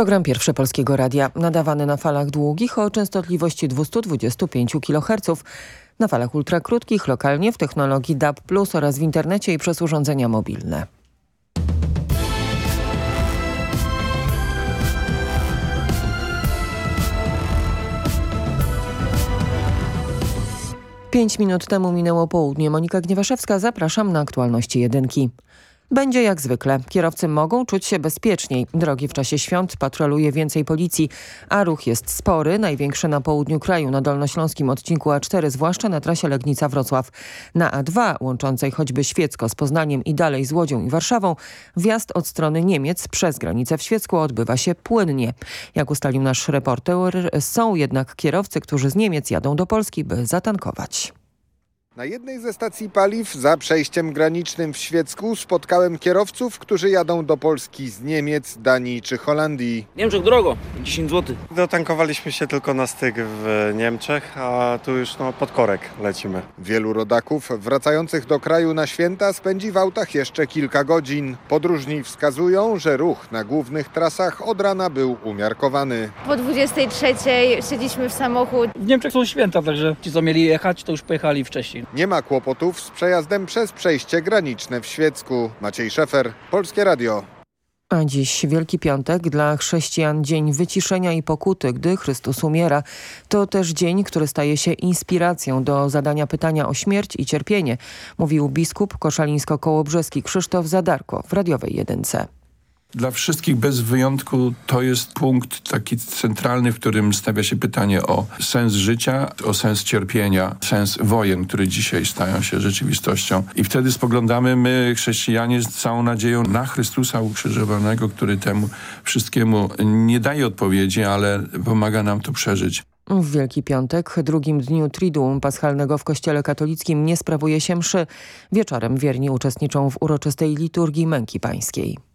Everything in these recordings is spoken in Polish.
program pierwszy Polskiego Radia, nadawany na falach długich o częstotliwości 225 kHz, na falach ultrakrótkich, lokalnie w technologii DAB+, oraz w internecie i przez urządzenia mobilne. Pięć minut temu minęło południe. Monika Gniewaszewska, zapraszam na aktualności jedynki. Będzie jak zwykle. Kierowcy mogą czuć się bezpieczniej. Drogi w czasie świąt patroluje więcej policji, a ruch jest spory, największy na południu kraju, na dolnośląskim odcinku A4, zwłaszcza na trasie Legnica-Wrocław. Na A2, łączącej choćby Świecko z Poznaniem i dalej z Łodzią i Warszawą, wjazd od strony Niemiec przez granicę w Świecku odbywa się płynnie. Jak ustalił nasz reporter, są jednak kierowcy, którzy z Niemiec jadą do Polski, by zatankować. Na jednej ze stacji paliw za przejściem granicznym w Świecku spotkałem kierowców, którzy jadą do Polski z Niemiec, Danii czy Holandii. Niemczech drogo, 10 zł. Dotankowaliśmy się tylko na styk w Niemczech, a tu już no, pod korek lecimy. Wielu rodaków wracających do kraju na święta spędzi w autach jeszcze kilka godzin. Podróżni wskazują, że ruch na głównych trasach od rana był umiarkowany. Po 23 siedliśmy w samochód. W Niemczech są święta, także ci co mieli jechać, to już pojechali wcześniej. Nie ma kłopotów z przejazdem przez przejście graniczne w Świecku. Maciej Szefer, Polskie Radio. A dziś Wielki Piątek dla chrześcijan dzień wyciszenia i pokuty, gdy Chrystus umiera. To też dzień, który staje się inspiracją do zadania pytania o śmierć i cierpienie, mówił biskup koszalińsko-kołobrzeski Krzysztof Zadarko w radiowej jedynce. Dla wszystkich bez wyjątku to jest punkt taki centralny, w którym stawia się pytanie o sens życia, o sens cierpienia, sens wojen, które dzisiaj stają się rzeczywistością. I wtedy spoglądamy my, chrześcijanie, z całą nadzieją na Chrystusa ukrzyżowanego, który temu wszystkiemu nie daje odpowiedzi, ale pomaga nam to przeżyć. W Wielki Piątek, drugim dniu Triduum Paschalnego w Kościele Katolickim nie sprawuje się mszy. Wieczorem wierni uczestniczą w uroczystej liturgii Męki Pańskiej.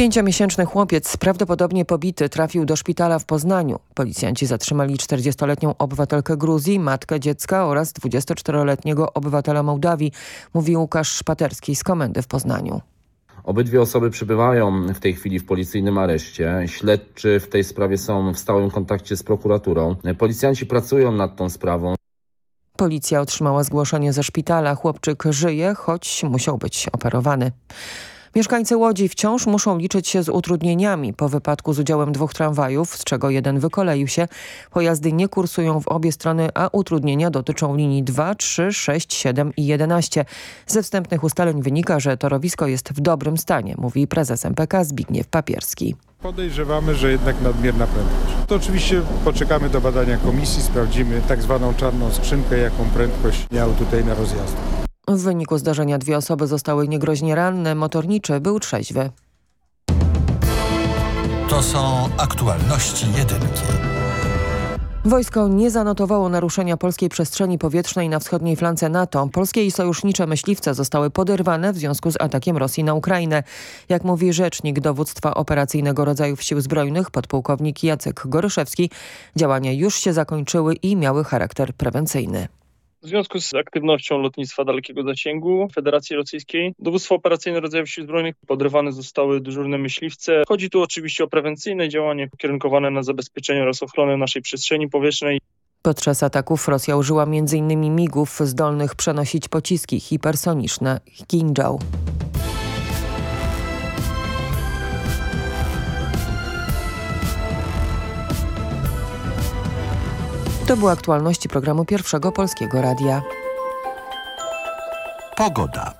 Pięciomiesięczny chłopiec, prawdopodobnie pobity, trafił do szpitala w Poznaniu. Policjanci zatrzymali 40-letnią obywatelkę Gruzji, matkę dziecka oraz 24-letniego obywatela Mołdawii, mówi Łukasz Szpaterski z komendy w Poznaniu. Obydwie osoby przebywają w tej chwili w policyjnym areszcie. Śledczy w tej sprawie są w stałym kontakcie z prokuraturą. Policjanci pracują nad tą sprawą. Policja otrzymała zgłoszenie ze szpitala. Chłopczyk żyje, choć musiał być operowany. Mieszkańcy Łodzi wciąż muszą liczyć się z utrudnieniami po wypadku z udziałem dwóch tramwajów, z czego jeden wykoleił się. Pojazdy nie kursują w obie strony, a utrudnienia dotyczą linii 2, 3, 6, 7 i 11. Ze wstępnych ustaleń wynika, że torowisko jest w dobrym stanie, mówi prezes MPK Zbigniew Papierski. Podejrzewamy, że jednak nadmierna prędkość. To oczywiście poczekamy do badania komisji, sprawdzimy tak zwaną czarną skrzynkę, jaką prędkość miał tutaj na rozjazd. W wyniku zdarzenia dwie osoby zostały niegroźnie ranne, motorniczy był trzeźwy. To są aktualności jedynki. Wojsko nie zanotowało naruszenia polskiej przestrzeni powietrznej na wschodniej flance NATO. Polskie i sojusznicze myśliwce zostały poderwane w związku z atakiem Rosji na Ukrainę. Jak mówi rzecznik dowództwa operacyjnego rodzajów sił zbrojnych, podpułkownik Jacek Goryszewski, działania już się zakończyły i miały charakter prewencyjny. W związku z aktywnością lotnictwa dalekiego zasięgu Federacji Rosyjskiej, dowództwo operacyjne rodzajów sił zbrojnych poderwane zostały dyżurne myśliwce. Chodzi tu oczywiście o prewencyjne działanie ukierunkowane na zabezpieczenie oraz ochronę naszej przestrzeni powietrznej. Podczas ataków Rosja użyła m.in. migów zdolnych przenosić pociski hipersoniczne Kinjal. To były aktualności programu Pierwszego Polskiego Radia. Pogoda.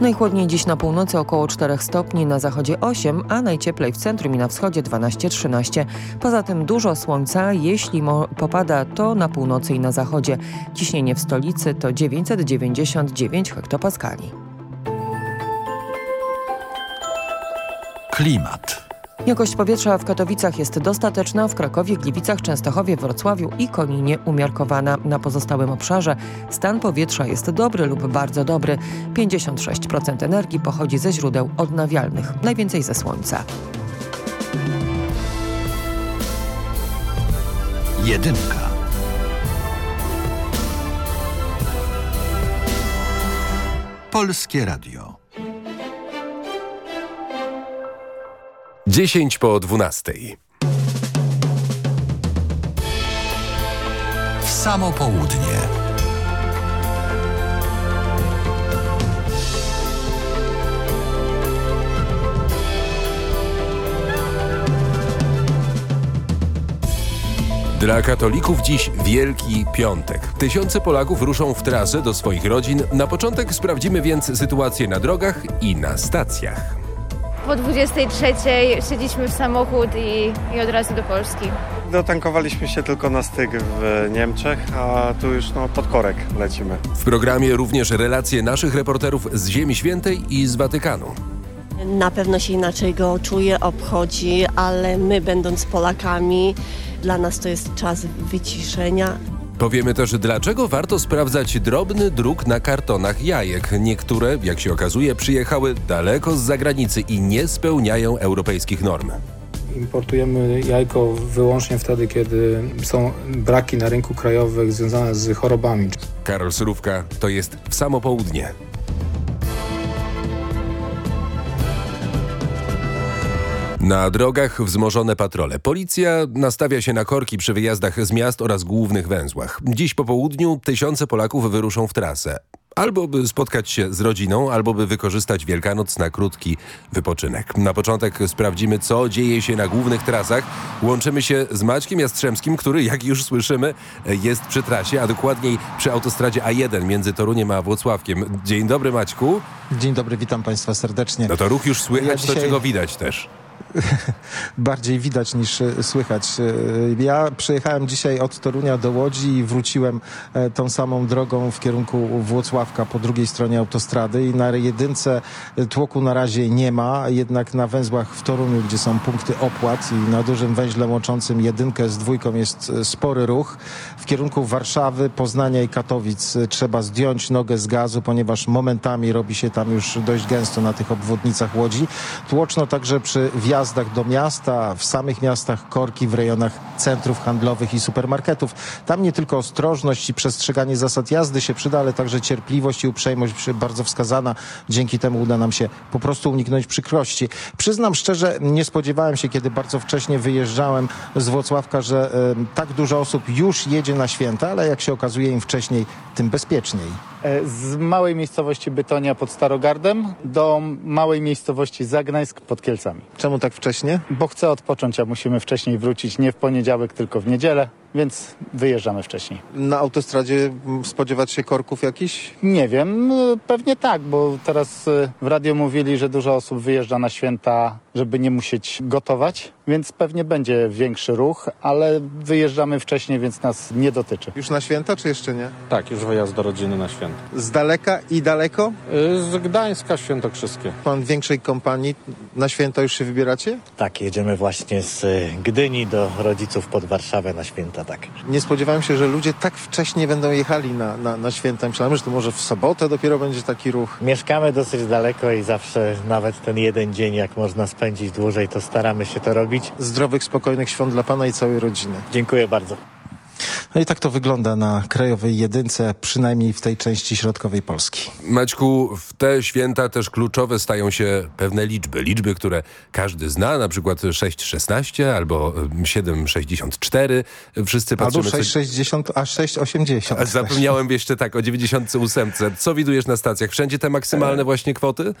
Najchłodniej dziś na północy około 4 stopni, na zachodzie 8, a najcieplej w centrum i na wschodzie 12-13. Poza tym dużo słońca, jeśli popada to na północy i na zachodzie. Ciśnienie w stolicy to 999 hektopaskali. Klimat. Jakość powietrza w Katowicach jest dostateczna, w Krakowie, Gliwicach, Częstochowie, Wrocławiu i Koninie umiarkowana. Na pozostałym obszarze stan powietrza jest dobry lub bardzo dobry. 56% energii pochodzi ze źródeł odnawialnych, najwięcej ze słońca. Jedynka. Polskie Radio. 10 po 12. W samo południe. Dla katolików dziś Wielki Piątek. Tysiące Polaków ruszą w trasę do swoich rodzin. Na początek sprawdzimy więc sytuację na drogach i na stacjach. Po 23 siedliśmy w samochód i, i od razu do Polski. Dotankowaliśmy się tylko na styk w Niemczech, a tu już no, pod korek lecimy. W programie również relacje naszych reporterów z Ziemi Świętej i z Watykanu. Na pewno się inaczej go czuje, obchodzi, ale my będąc Polakami, dla nas to jest czas wyciszenia. Powiemy też, dlaczego warto sprawdzać drobny druk na kartonach jajek. Niektóre, jak się okazuje, przyjechały daleko z zagranicy i nie spełniają europejskich norm. Importujemy jajko wyłącznie wtedy, kiedy są braki na rynku krajowym związane z chorobami. Karol Surówka, to jest w samo południe. Na drogach wzmożone patrole. Policja nastawia się na korki przy wyjazdach z miast oraz głównych węzłach. Dziś po południu tysiące Polaków wyruszą w trasę. albo by spotkać się z rodziną, albo by wykorzystać Wielkanoc na krótki wypoczynek. Na początek sprawdzimy, co dzieje się na głównych trasach. Łączymy się z Maćkiem Jastrzębskim, który, jak już słyszymy, jest przy trasie, a dokładniej przy autostradzie A1 między Toruniem a Włocławkiem. Dzień dobry Maćku. Dzień dobry, witam Państwa serdecznie. No to ruch już słychać, Ja to dzisiaj- czego widać też. Bardziej widać niż e, słychać. E, Ja przyjechałem dzisiaj od Torunia do Łodzi i wróciłem e, tą samą drogą w kierunku Włocławka po drugiej stronie autostrady i na jedynce tłoku na razie nie ma, jednak na węzłach w Toruniu, gdzie są punkty opłat i na dużym węźle łączącym jedynkę z dwójką jest spory ruch. W kierunku Warszawy, Poznania i Katowic trzeba zdjąć nogę z gazu, ponieważ momentami robi się tam już dość gęsto na tych obwodnicach Łodzi. Tłoczno także przy wjazdach do miasta, w samych miastach korki w rejonach centrów handlowych i supermarketów. Tam nie tylko ostrożność i przestrzeganie zasad jazdy się przyda, ale także cierpliwość i uprzejmość bardzo wskazana. Dzięki temu uda nam się po prostu uniknąć przykrości. Przyznam szczerze, nie spodziewałem się, kiedy bardzo wcześnie wyjeżdżałem z Włocławka, że em, tak dużo osób już jedzie na święta, ale jak się okazuje im wcześniej, tym bezpieczniej. E, Z małej miejscowości Bytonia pod Starogardem do małej miejscowości Zagnańsk pod Kielcami. Czemu tak wcześnie? Bo chcę odpocząć, a musimy wcześniej wrócić nie w poniedziałek, tylko w niedzielę, więc wyjeżdżamy wcześniej. Na autostradzie spodziewać się korków jakichś? Nie wiem, e, pewnie tak, bo teraz e, w radio mówili, że dużo osób wyjeżdża na święta, żeby nie musieć gotować, więc pewnie będzie większy ruch, ale wyjeżdżamy wcześniej, więc nas nie dotyczy. Już na święta, czy jeszcze nie? Tak, już wyjazd do rodziny na święta. Z daleka i daleko? Z Gdańska Świętokrzyskie. Pan w większej kompanii na święta już się wybieracie? Tak, jedziemy właśnie z y, Gdyni do rodziców pod Warszawę na święta, tak. Nie spodziewałem się, że ludzie tak wcześnie będą jechali na, na, na święta. Myślałem, że to może w sobotę dopiero będzie taki ruch. Mieszkamy dosyć daleko i zawsze nawet ten jeden dzień, jak można spędzić dłużej, to staramy się to robić. Zdrowych, spokojnych świąt dla Pana i całej rodziny. Dziękuję bardzo. No i tak to wygląda na krajowej jedynce, przynajmniej w tej części środkowej Polski. Maćku, w te święta też kluczowe stają się pewne liczby. Liczby, które każdy zna, na przykład 6,16 albo 7,64. Wszyscy Albo patrzymy... co- 6,60, a 6,80. A Zapomniałem jeszcze tak o 98. Co widujesz na stacjach? Wszędzie te maksymalne właśnie kwoty?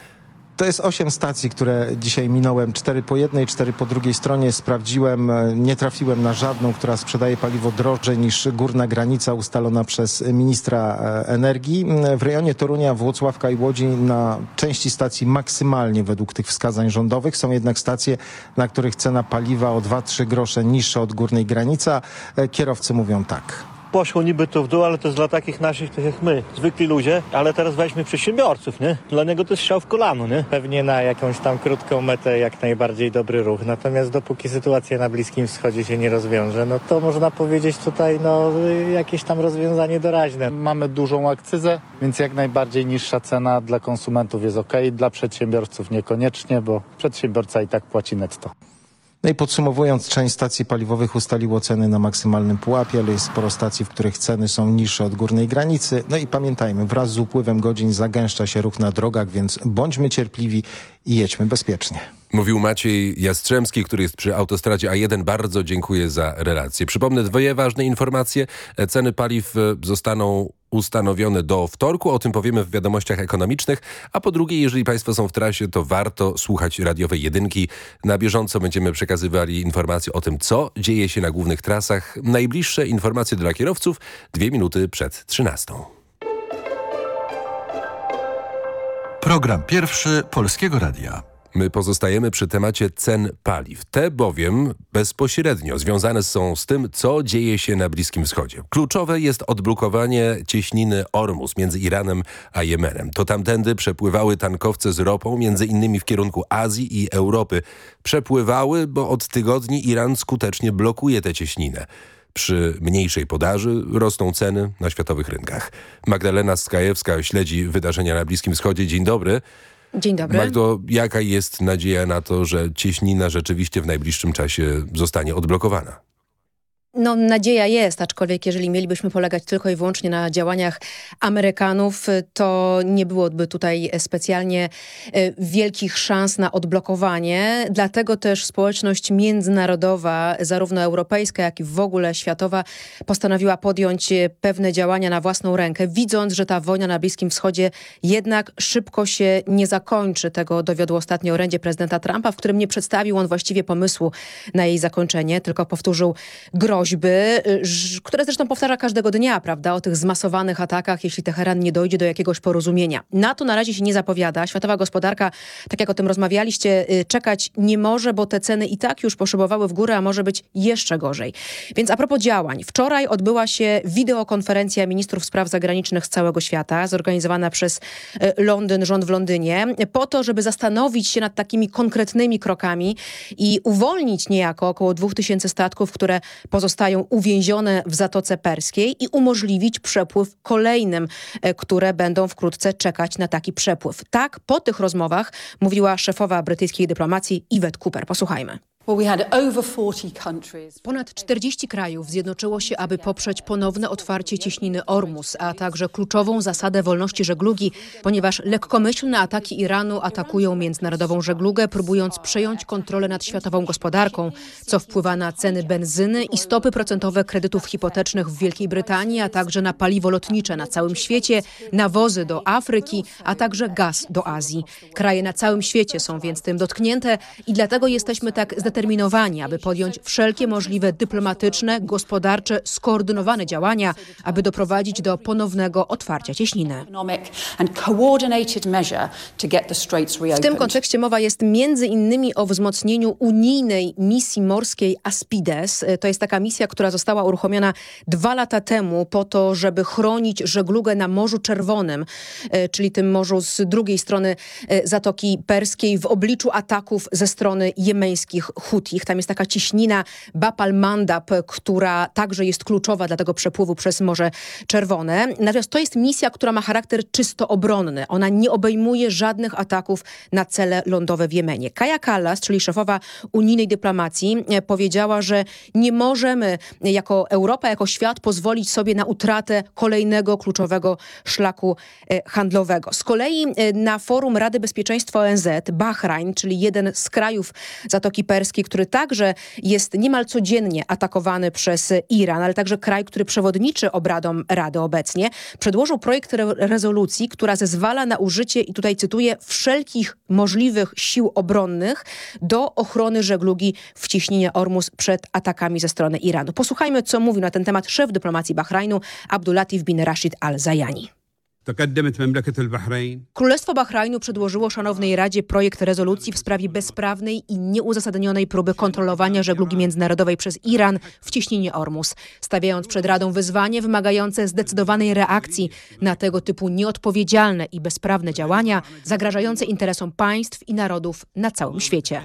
To jest osiem stacji, które dzisiaj minąłem. Cztery po jednej, cztery po drugiej stronie. Sprawdziłem, e, nie trafiłem na żadną, która sprzedaje paliwo drożej niż górna granica ustalona przez ministra e, energii. W rejonie Torunia, Włocławka i Łodzi na części stacji maksymalnie według tych wskazań rządowych. Są jednak stacje, na których cena paliwa o 2-3 grosze niższa od górnej granicy. e, Kierowcy mówią tak. Poszło niby to w dół, ale to jest dla takich naszych, tak jak my, zwykli ludzie, ale teraz weźmy przedsiębiorców, nie? Dla niego to jest strzał w kolano, nie? Pewnie na jakąś tam krótką metę jak najbardziej dobry ruch, natomiast dopóki sytuacja na Bliskim Wschodzie się nie rozwiąże, no to można powiedzieć tutaj no jakieś tam rozwiązanie doraźne. Mamy dużą akcyzę, więc jak najbardziej niższa cena dla konsumentów jest ok, dla przedsiębiorców niekoniecznie, bo przedsiębiorca i tak płaci netto. No i podsumowując, część stacji paliwowych ustaliło ceny na maksymalnym pułapie, ale jest sporo stacji, w których ceny są niższe od górnej granicy. No i pamiętajmy, wraz z upływem godzin zagęszcza się ruch na drogach, więc bądźmy cierpliwi i jedźmy bezpiecznie. Mówił Maciej Jastrzębski, który jest przy autostradzie A1. Bardzo dziękuję za relację. Przypomnę dwie ważne informacje. Ceny paliw e, zostaną ustanowione do wtorku. O tym powiemy w wiadomościach ekonomicznych. A po drugie, jeżeli Państwo są w trasie, to warto słuchać radiowej jedynki. Na bieżąco będziemy przekazywali informacje o tym, co dzieje się na głównych trasach. Najbliższe informacje dla kierowców dwie minuty przed 13. Program pierwszy Polskiego Radia. My pozostajemy przy temacie cen paliw. Te bowiem bezpośrednio związane są z tym, co dzieje się na Bliskim Wschodzie. Kluczowe jest odblokowanie cieśniny Ormus między Iranem a Jemenem. To tamtędy przepływały tankowce z ropą, między innymi w kierunku Azji i Europy. Przepływały, bo od tygodni Iran skutecznie blokuje tę cieśninę. Przy mniejszej podaży rosną ceny na światowych rynkach. Magdalena Skajewska śledzi wydarzenia na Bliskim Wschodzie. Dzień dobry. Dzień dobry. Magdo, jaka jest nadzieja na to, że cieśnina rzeczywiście w najbliższym czasie zostanie odblokowana? No, nadzieja jest, aczkolwiek jeżeli mielibyśmy polegać tylko i wyłącznie na działaniach Amerykanów, to nie byłoby tutaj specjalnie e, wielkich szans na odblokowanie. Dlatego też społeczność międzynarodowa, zarówno europejska, jak i w ogóle światowa, postanowiła podjąć e, pewne działania na własną rękę, widząc, że ta wojna na Bliskim Wschodzie jednak szybko się nie zakończy. Tego dowiodło ostatnio orędzie prezydenta Trumpa, w którym nie przedstawił on właściwie pomysłu na jej zakończenie, tylko powtórzył groźby, y, które zresztą powtarza każdego dnia, prawda, o tych zmasowanych atakach, jeśli Teheran nie dojdzie do jakiegoś porozumienia. Na to na razie się nie zapowiada. Światowa gospodarka, tak jak o tym rozmawialiście, y, czekać nie może, bo te ceny i tak już poszybowały w górę, a może być jeszcze gorzej. Więc a propos działań. Wczoraj odbyła się wideokonferencja ministrów spraw zagranicznych z całego świata, zorganizowana przez y, Londyn, rząd w Londynie, po to, żeby zastanowić się nad takimi konkretnymi krokami i uwolnić niejako około 2000 statków, które pozostają uwięzione w Zatoce Perskiej i umożliwić przepływ kolejnym, e, które będą wkrótce czekać na taki przepływ. Tak, po tych rozmowach mówiła szefowa brytyjskiej dyplomacji Yvette Cooper. Posłuchajmy. Ponad 40 krajów zjednoczyło się, aby poprzeć ponowne otwarcie cieśniny Ormus, a także kluczową zasadę wolności żeglugi, ponieważ lekkomyślne ataki Iranu atakują międzynarodową żeglugę, próbując przejąć kontrolę nad światową gospodarką, co wpływa na ceny benzyny i stopy procentowe kredytów hipotecznych w Wielkiej Brytanii, a także na paliwo lotnicze na całym świecie, nawozy do Afryki, a także gaz do Azji. Kraje na całym świecie są więc tym dotknięte i dlatego jesteśmy tak zdeterminowani, aby podjąć wszelkie możliwe dyplomatyczne, gospodarcze, skoordynowane działania, aby doprowadzić do ponownego otwarcia cieśniny. W tym kontekście mowa jest między innymi o wzmocnieniu unijnej misji morskiej Aspides. To jest taka misja, która została uruchomiona dwa lata temu po to, żeby chronić żeglugę na Morzu Czerwonym, e, czyli tym morzu z drugiej strony e, Zatoki Perskiej w obliczu ataków ze strony jemeńskich Hutich. Tam jest taka cieśnina Bab al-Mandab, która także jest kluczowa dla tego przepływu przez Morze Czerwone. Natomiast to jest misja, która ma charakter czysto obronny. Ona nie obejmuje żadnych ataków na cele lądowe w Jemenie. Kaja Kallas, czyli szefowa unijnej dyplomacji, e, powiedziała, że nie możemy jako Europa, jako świat pozwolić sobie na utratę kolejnego kluczowego szlaku e, handlowego. Z kolei e, na forum Rady Bezpieczeństwa ONZ Bahrain, czyli jeden z krajów Zatoki Perskiej, który także jest niemal codziennie atakowany przez Iran, ale także kraj, który przewodniczy obradom Rady obecnie, przedłożył projekt re rezolucji, która zezwala na użycie, i tutaj cytuję, wszelkich możliwych sił obronnych do ochrony żeglugi w ciśnienie Ormus przed atakami ze strony Iranu. Posłuchajmy, co mówił na ten temat szef dyplomacji Bahrajnu Abdulatif bin Rashid al-Zayani. Królestwo Bahrajnu przedłożyło szanownej Radzie projekt rezolucji w sprawie bezprawnej i nieuzasadnionej próby kontrolowania żeglugi międzynarodowej przez Iran w ciśnienie Ormus, stawiając przed Radą wyzwanie wymagające zdecydowanej reakcji na tego typu nieodpowiedzialne i bezprawne działania zagrażające interesom państw i narodów na całym świecie.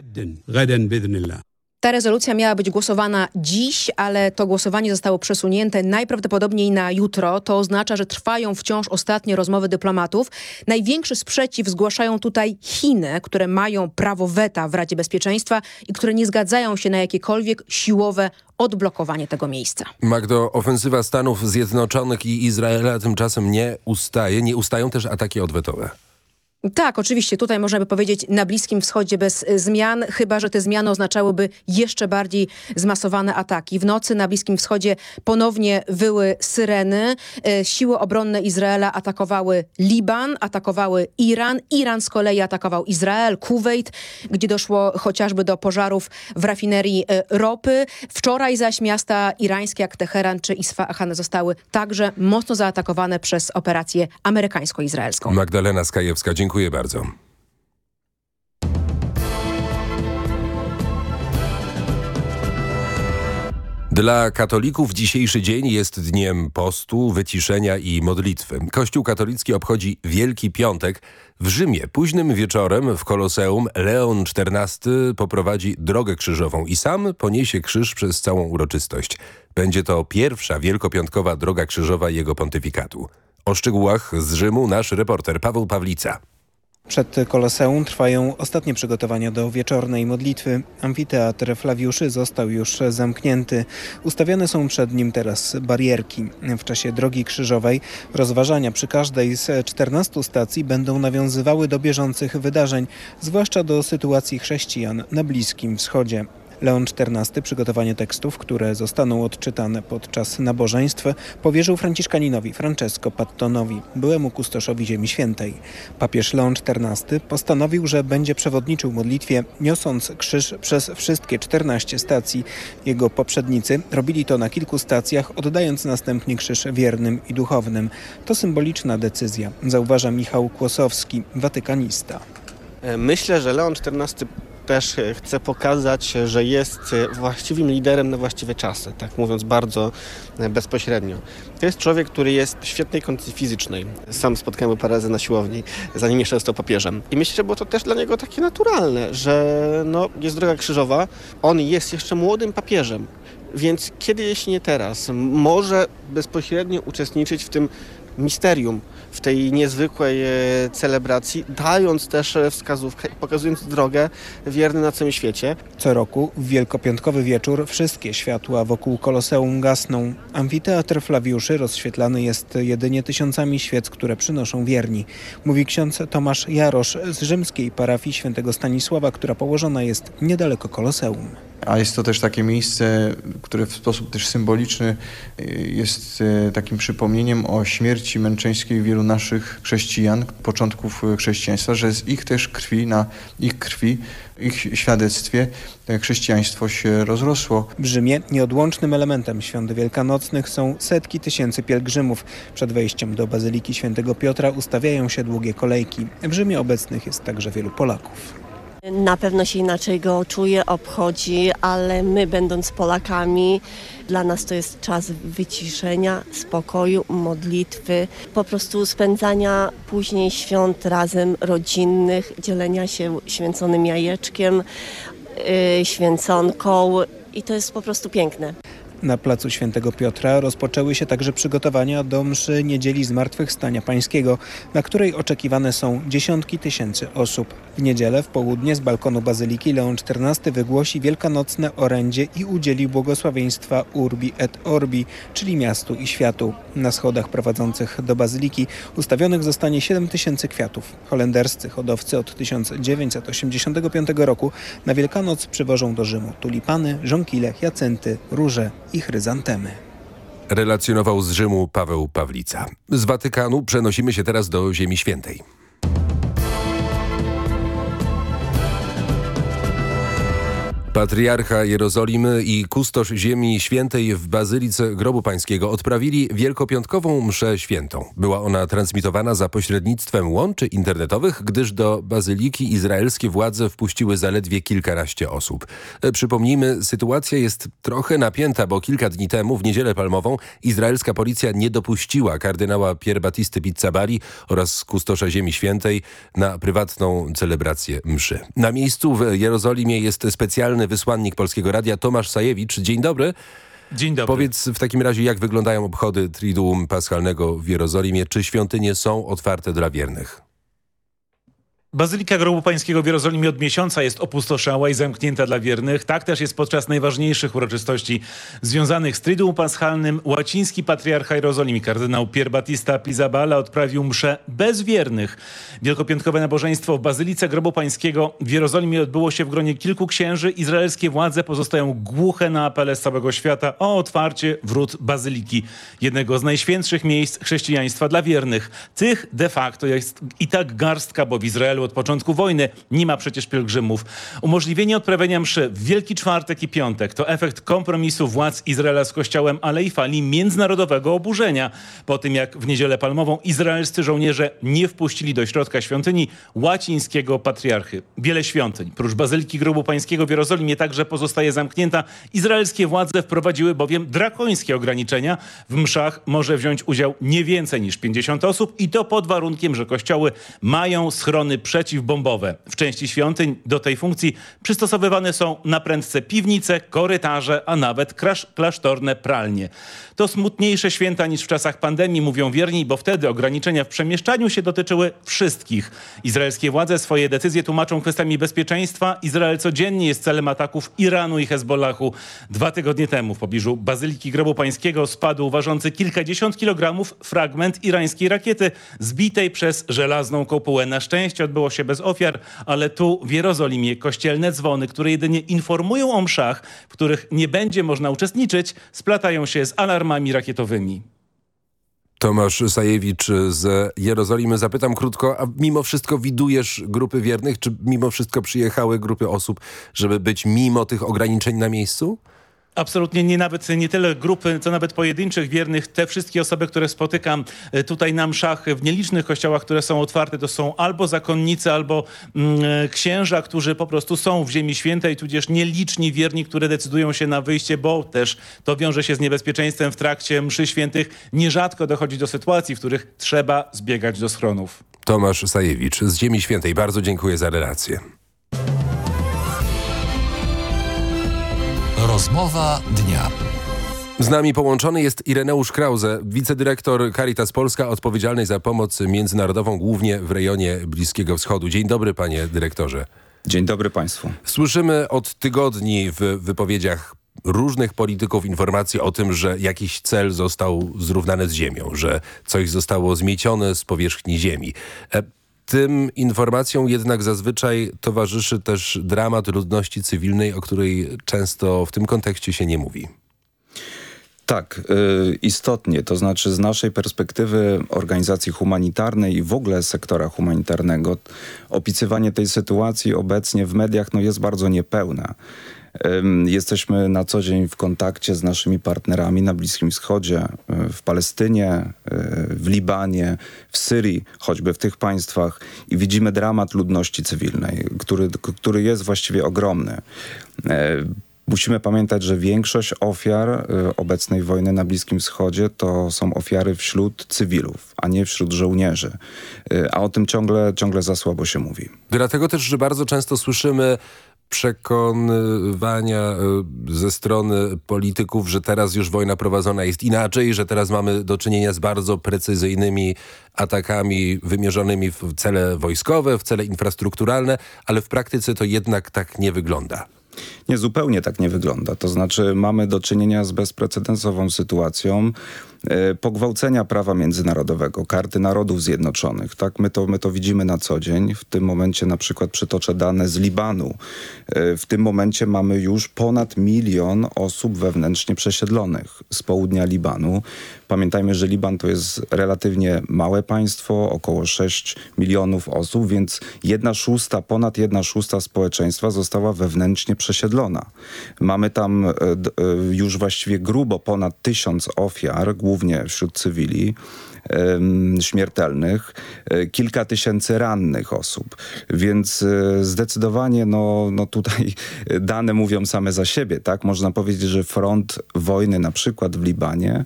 Ta rezolucja miała być głosowana dziś, ale to głosowanie zostało przesunięte najprawdopodobniej na jutro. To oznacza, że trwają wciąż ostatnie rozmowy dyplomatów. Największy sprzeciw zgłaszają tutaj Chiny, które mają prawo weta w Radzie Bezpieczeństwa i które nie zgadzają się na jakiekolwiek siłowe odblokowanie tego miejsca. Magdo, ofensywa Stanów Zjednoczonych i Izraela tymczasem nie ustaje. Nie ustają też ataki odwetowe. Tak, oczywiście. Tutaj można by powiedzieć na Bliskim Wschodzie bez y, zmian, chyba że te zmiany oznaczałyby jeszcze bardziej zmasowane ataki. W nocy na Bliskim Wschodzie ponownie wyły syreny. Y, Siły obronne Izraela atakowały Liban, atakowały Iran. Iran z kolei atakował Izrael, Kuwait, gdzie doszło chociażby do pożarów w rafinerii y, ropy. Wczoraj zaś miasta irańskie jak Teheran czy Isfahan zostały także mocno zaatakowane przez operację amerykańsko-izraelską. Magdalena Skajewska, dziękuję bardzo. Dla katolików dzisiejszy dzień jest dniem postu, wyciszenia i modlitwy. Kościół katolicki obchodzi Wielki Piątek. W Rzymie późnym wieczorem w Koloseum Leon XIV poprowadzi drogę krzyżową i sam poniesie krzyż przez całą uroczystość. Będzie to pierwsza wielkopiątkowa droga krzyżowa jego pontyfikatu. O szczegółach z Rzymu nasz reporter Paweł Pawlica. Przed Koloseum trwają ostatnie przygotowania do wieczornej modlitwy. Amfiteatr Flawiuszy został już zamknięty. Ustawione są przed nim teraz barierki. W czasie drogi krzyżowej rozważania przy każdej z 14 stacji będą nawiązywały do bieżących wydarzeń, zwłaszcza do sytuacji chrześcijan na Bliskim Wschodzie. Leon XIV przygotowanie tekstów, które zostaną odczytane podczas nabożeństw, powierzył franciszkaninowi Francesco Pattonowi, byłemu kustoszowi Ziemi Świętej. Papież Leon XIV postanowił, że będzie przewodniczył modlitwie, niosąc krzyż przez wszystkie 14 stacji. Jego poprzednicy robili to na kilku stacjach, oddając następnie krzyż wiernym i duchownym. To symboliczna decyzja, zauważa Michał Kłosowski, watykanista. Myślę, że Leon XIV też chce pokazać, że jest właściwym liderem na właściwe czasy, tak mówiąc bardzo bezpośrednio. To jest człowiek, który jest w świetnej kondycji fizycznej. Sam spotkałem go parę razy na siłowni, zanim jeszcze został papieżem. I myślę, że było to też dla niego takie naturalne, że no, jest droga krzyżowa, on jest jeszcze młodym papieżem, więc kiedy, jeśli nie teraz, może bezpośrednio uczestniczyć w tym misterium, w tej niezwykłej celebracji, dając też wskazówkę i pokazując drogę wierny na całym świecie. Co roku w wielkopiątkowy wieczór wszystkie światła wokół Koloseum gasną. Amfiteatr Flawiuszy rozświetlany jest jedynie tysiącami świec, które przynoszą wierni. Mówi ksiądz Tomasz Jarosz z rzymskiej parafii świętego Stanisława, która położona jest niedaleko Koloseum. A jest to też takie miejsce, które w sposób też symboliczny jest takim przypomnieniem o śmierci męczeńskiej wielu naszych chrześcijan, początków chrześcijaństwa, że z ich też krwi, na ich krwi, ich świadectwie chrześcijaństwo się rozrosło. W Rzymie nieodłącznym elementem świąt wielkanocnych są setki tysięcy pielgrzymów. Przed wejściem do Bazyliki Świętego Piotra ustawiają się długie kolejki. W Rzymie obecnych jest także wielu Polaków. Na pewno się inaczej go czuje, obchodzi, ale my będąc Polakami, dla nas to jest czas wyciszenia, spokoju, modlitwy, po prostu spędzania później świąt razem rodzinnych, dzielenia się święconym jajeczkiem, yy, święconką i to jest po prostu piękne. Na placu Świętego Piotra rozpoczęły się także przygotowania do mszy Niedzieli Zmartwychwstania Pańskiego, na której oczekiwane są dziesiątki tysięcy osób. W niedzielę w południe z balkonu Bazyliki Leon XIV wygłosi wielkanocne orędzie i udzieli błogosławieństwa Urbi et Orbi, czyli miastu i światu. Na schodach prowadzących do Bazyliki ustawionych zostanie 7 tysięcy kwiatów. Holenderscy hodowcy od 1985 roku na Wielkanoc przywożą do Rzymu tulipany, żonkile, jacynty, róże i chryzantemy. Relacjonował z Rzymu Paweł Pawlica. Z Watykanu przenosimy się teraz do Ziemi Świętej. Patriarcha Jerozolimy i kustosz Ziemi Świętej w Bazylice Grobu Pańskiego odprawili wielkopiątkową mszę świętą. Była ona transmitowana za pośrednictwem łączy internetowych, gdyż do Bazyliki izraelskie władze wpuściły zaledwie kilkanaście osób. Przypomnijmy, sytuacja jest trochę napięta, bo kilka dni temu, w Niedzielę Palmową, izraelska policja nie dopuściła kardynała Pierbatisty Pizzabari oraz kustosza Ziemi Świętej na prywatną celebrację mszy. Na miejscu w Jerozolimie jest specjalny wysłannik Polskiego Radia Tomasz Sajewicz. Dzień dobry. Dzień dobry. Powiedz w takim razie, jak wyglądają obchody Triduum Paschalnego w Jerozolimie? Czy świątynie są otwarte dla wiernych? Bazylika Grobu Pańskiego w Jerozolimie od miesiąca jest opustoszała i zamknięta dla wiernych. Tak też jest podczas najważniejszych uroczystości związanych z Triduum Paschalnym. Łaciński patriarcha Jerozolimi, kardynał Pier Battista Pizzaballa odprawił mszę bez wiernych. Wielkopiątkowe nabożeństwo w Bazylice Grobu Pańskiego w Jerozolimie odbyło się w gronie kilku księży. Izraelskie władze pozostają głuche na apele z całego świata o otwarcie wrót Bazyliki, jednego z najświętszych miejsc chrześcijaństwa dla wiernych. Tych de facto jest i tak garstka, bo w Izraelu od początku wojny nie ma przecież pielgrzymów. Umożliwienie odprawienia mszy w Wielki Czwartek i Piątek to efekt kompromisu władz Izraela z Kościołem, ale i fali międzynarodowego oburzenia. Po tym jak w Niedzielę Palmową izraelscy żołnierze nie wpuścili do środka świątyni łacińskiego patriarchy. Wiele świątyń, prócz Bazyliki Grobu Pańskiego w Jerozolimie także pozostaje zamknięta. Izraelskie władze wprowadziły bowiem drakońskie ograniczenia. W mszach może wziąć udział nie więcej niż 50 osób i to pod warunkiem, że kościoły mają schrony przy przeciwbombowe. W części świątyń do tej funkcji przystosowywane są na prędce piwnice, korytarze, a nawet krasz, klasztorne pralnie. To smutniejsze święta niż w czasach pandemii, mówią wierni, bo wtedy ograniczenia w przemieszczaniu się dotyczyły wszystkich. Izraelskie władze swoje decyzje tłumaczą kwestiami bezpieczeństwa. Izrael codziennie jest celem ataków Iranu i Hezbollahu. Dwa tygodnie temu w pobliżu Bazyliki Grobu Pańskiego spadł ważący kilkadziesiąt kilogramów fragment irańskiej rakiety zbitej przez żelazną kopułę. Na szczęście odbyło się bez ofiar, ale tu w Jerozolimie kościelne dzwony, które jedynie informują o mszach, w których nie będzie można uczestniczyć, splatają się z alarmami rakietowymi. Tomasz Sajewicz z Jerozolimy. Zapytam krótko, a mimo wszystko widujesz grupy wiernych? Czy mimo wszystko przyjechały grupy osób, żeby być mimo tych ograniczeń na miejscu? Absolutnie nie nawet nie tyle grupy, co nawet pojedynczych wiernych. Te wszystkie osoby, które spotykam e, tutaj na mszach w nielicznych kościołach, które są otwarte, to są albo zakonnicy, albo mm, e, księża, którzy po prostu są w Ziemi Świętej, tudzież nieliczni wierni, które decydują się na wyjście, bo też to wiąże się z niebezpieczeństwem w trakcie mszy świętych. Nierzadko dochodzi do sytuacji, w których trzeba zbiegać do schronów. Tomasz Sajewicz z Ziemi Świętej. Bardzo dziękuję za relację. Rozmowa dnia. Z nami połączony jest Ireneusz Krause, wicedyrektor Caritas Polska, odpowiedzialny za pomoc międzynarodową głównie w rejonie Bliskiego Wschodu. Dzień dobry panie dyrektorze. Dzień dobry państwu. Słyszymy od tygodni w wypowiedziach różnych polityków informacji o tym, że jakiś cel został zrównany z ziemią, że coś zostało zmiecione z powierzchni ziemi. Tym informacjom jednak zazwyczaj towarzyszy też dramat ludności cywilnej, o której często w tym kontekście się nie mówi. Tak, y, istotnie. To znaczy z naszej perspektywy organizacji humanitarnej i w ogóle sektora humanitarnego opisywanie tej sytuacji obecnie w mediach no, jest bardzo niepełne. Jesteśmy na co dzień w kontakcie z naszymi partnerami na Bliskim Wschodzie, w Palestynie, w Libanie, w Syrii, choćby w tych państwach i widzimy dramat ludności cywilnej, który, który jest właściwie ogromny. Musimy pamiętać, że większość ofiar obecnej wojny na Bliskim Wschodzie to są ofiary wśród cywilów, a nie wśród żołnierzy. A o tym ciągle, ciągle za słabo się mówi. Dlatego też, że bardzo często słyszymy przekonywania e, ze strony polityków, że teraz już wojna prowadzona jest inaczej, że teraz mamy do czynienia z bardzo precyzyjnymi atakami wymierzonymi w cele wojskowe, w cele infrastrukturalne, ale w praktyce to jednak tak nie wygląda. Nie, zupełnie tak nie wygląda. To znaczy mamy do czynienia z bezprecedensową sytuacją pogwałcenia prawa międzynarodowego, karty Narodów Zjednoczonych. Tak, my to, my to widzimy na co dzień. W tym momencie na przykład przytoczę dane z Libanu. E, w tym momencie mamy już ponad milion osób wewnętrznie przesiedlonych z południa Libanu. Pamiętajmy, że Liban to jest relatywnie małe państwo, około 6 milionów osób, więc jedna szósta, ponad jedna szósta społeczeństwa została wewnętrznie przesiedlona. Mamy tam e, e, już właściwie grubo ponad tysiąc ofiar, głównie wśród cywili śmiertelnych, e, kilka tysięcy rannych osób. Więc zdecydowanie no, no tutaj dane mówią same za siebie. tak Można powiedzieć, że front wojny na przykład w Libanie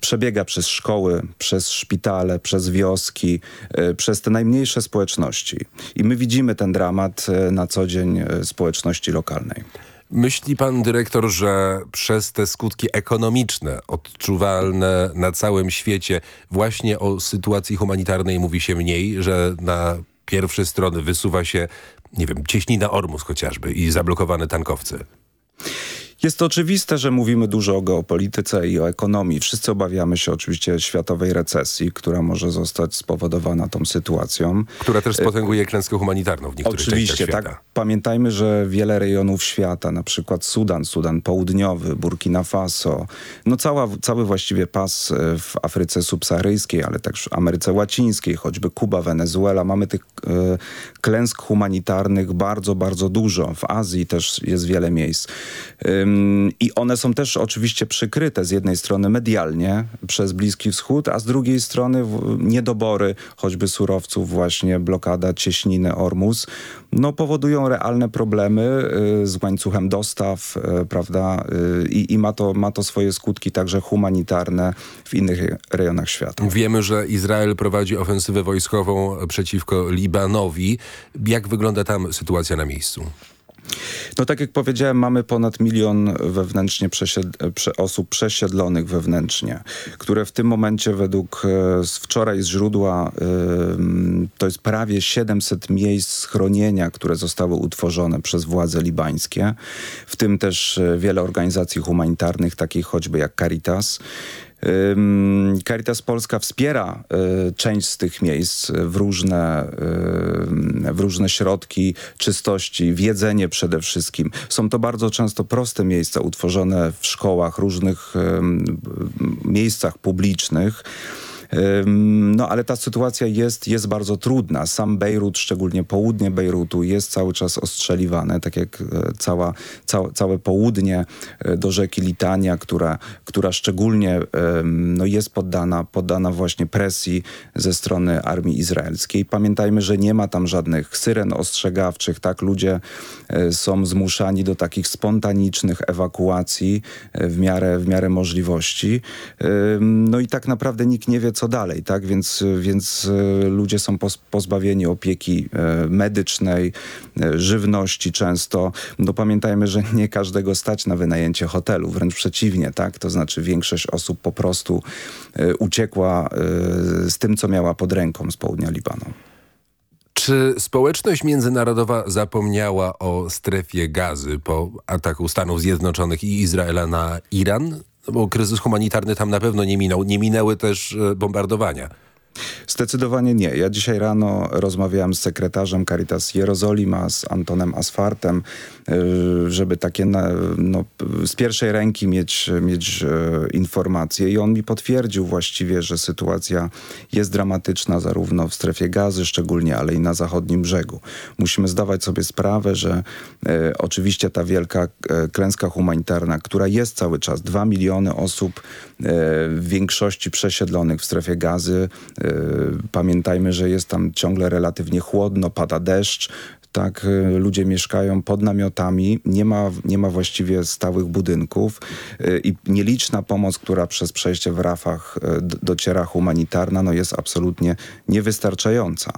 przebiega przez szkoły, przez szpitale, przez wioski, e, przez te najmniejsze społeczności. I my widzimy ten dramat e, na co dzień e, społeczności lokalnej. Myśli pan dyrektor, że przez te skutki ekonomiczne odczuwalne na całym świecie właśnie o sytuacji humanitarnej mówi się mniej, że na pierwsze strony wysuwa się, nie wiem, cieśnina Ormus chociażby i zablokowane tankowce? Jest oczywiste, że mówimy dużo o geopolityce i o ekonomii. Wszyscy obawiamy się oczywiście światowej recesji, która może zostać spowodowana tą sytuacją. Która też spotęguje klęskę humanitarną w niektórych Oczywiście, częściach świata. tak. Pamiętajmy, że wiele rejonów świata, na przykład Sudan, Sudan Południowy, Burkina Faso, no cała, cały właściwie pas e, w Afryce subsaharyjskiej, ale też w Ameryce Łacińskiej, choćby Kuba, Wenezuela. Mamy tych e, klęsk humanitarnych bardzo, bardzo dużo. W Azji też jest wiele miejsc. E, I one są też oczywiście przykryte z jednej strony medialnie przez Bliski Wschód, a z drugiej strony niedobory choćby surowców, właśnie blokada cieśniny Ormus, no powodują realne problemy y, z łańcuchem dostaw, y, prawda, y, i, i ma, to, ma to swoje skutki także humanitarne w innych rejonach świata. Wiemy, że Izrael prowadzi ofensywę wojskową przeciwko Libanowi. Jak wygląda tam sytuacja na miejscu? No tak jak powiedziałem, mamy ponad milion wewnętrznie prze osób przesiedlonych wewnętrznie, które w tym momencie według e, z wczoraj z źródła e, to jest prawie 700 miejsc schronienia, które zostały utworzone przez władze libańskie, w tym też e, wiele organizacji humanitarnych, takich choćby jak Caritas. Caritas Polska wspiera y, część z tych miejsc w różne, y, w różne środki czystości, w jedzenie przede wszystkim. Są to bardzo często proste miejsca utworzone w szkołach, różnych miejscach publicznych. No ale ta sytuacja jest, jest bardzo trudna. Sam Bejrut, szczególnie południe Bejrutu jest cały czas ostrzeliwane, tak jak e, cała, całe, całe południe e, do rzeki Litania, która, która szczególnie no, jest poddana, poddana właśnie presji ze strony armii izraelskiej. Pamiętajmy, że nie ma tam żadnych syren ostrzegawczych, tak? Ludzie e, są zmuszani do takich spontanicznych ewakuacji w miarę, w miarę możliwości. No i tak naprawdę nikt nie wie, co dalej, tak? Więc, więc e, ludzie są pozbawieni opieki e, medycznej, e, żywności często. No pamiętajmy, że nie każdego stać na wynajęcie hotelu, wręcz przeciwnie, tak? To znaczy większość osób po prostu uciekła z tym, co miała pod ręką z południa Libanu. Czy społeczność międzynarodowa zapomniała o strefie gazy po ataku Stanów Zjednoczonych i Izraela na Iran? No bo kryzys humanitarny tam na pewno nie minął. Nie minęły też e, bombardowania. Zdecydowanie nie. Ja dzisiaj rano rozmawiałem z sekretarzem Caritas Jerozolima, z Antonem Asfartem, y, żeby takie no, z pierwszej ręki mieć, mieć e, informacje i on mi potwierdził właściwie, że sytuacja jest dramatyczna zarówno w strefie gazy szczególnie, ale i na zachodnim brzegu. Musimy zdawać sobie sprawę, że e, oczywiście ta wielka e, klęska humanitarna, która jest cały czas, dwa miliony osób w większości przesiedlonych w strefie gazy, Pamiętajmy, że jest tam ciągle relatywnie chłodno, pada deszcz, tak, y, ludzie mieszkają pod namiotami, nie ma, nie ma właściwie stałych budynków y, i nieliczna pomoc, która przez przejście w rafach y, dociera humanitarna, no jest absolutnie niewystarczająca.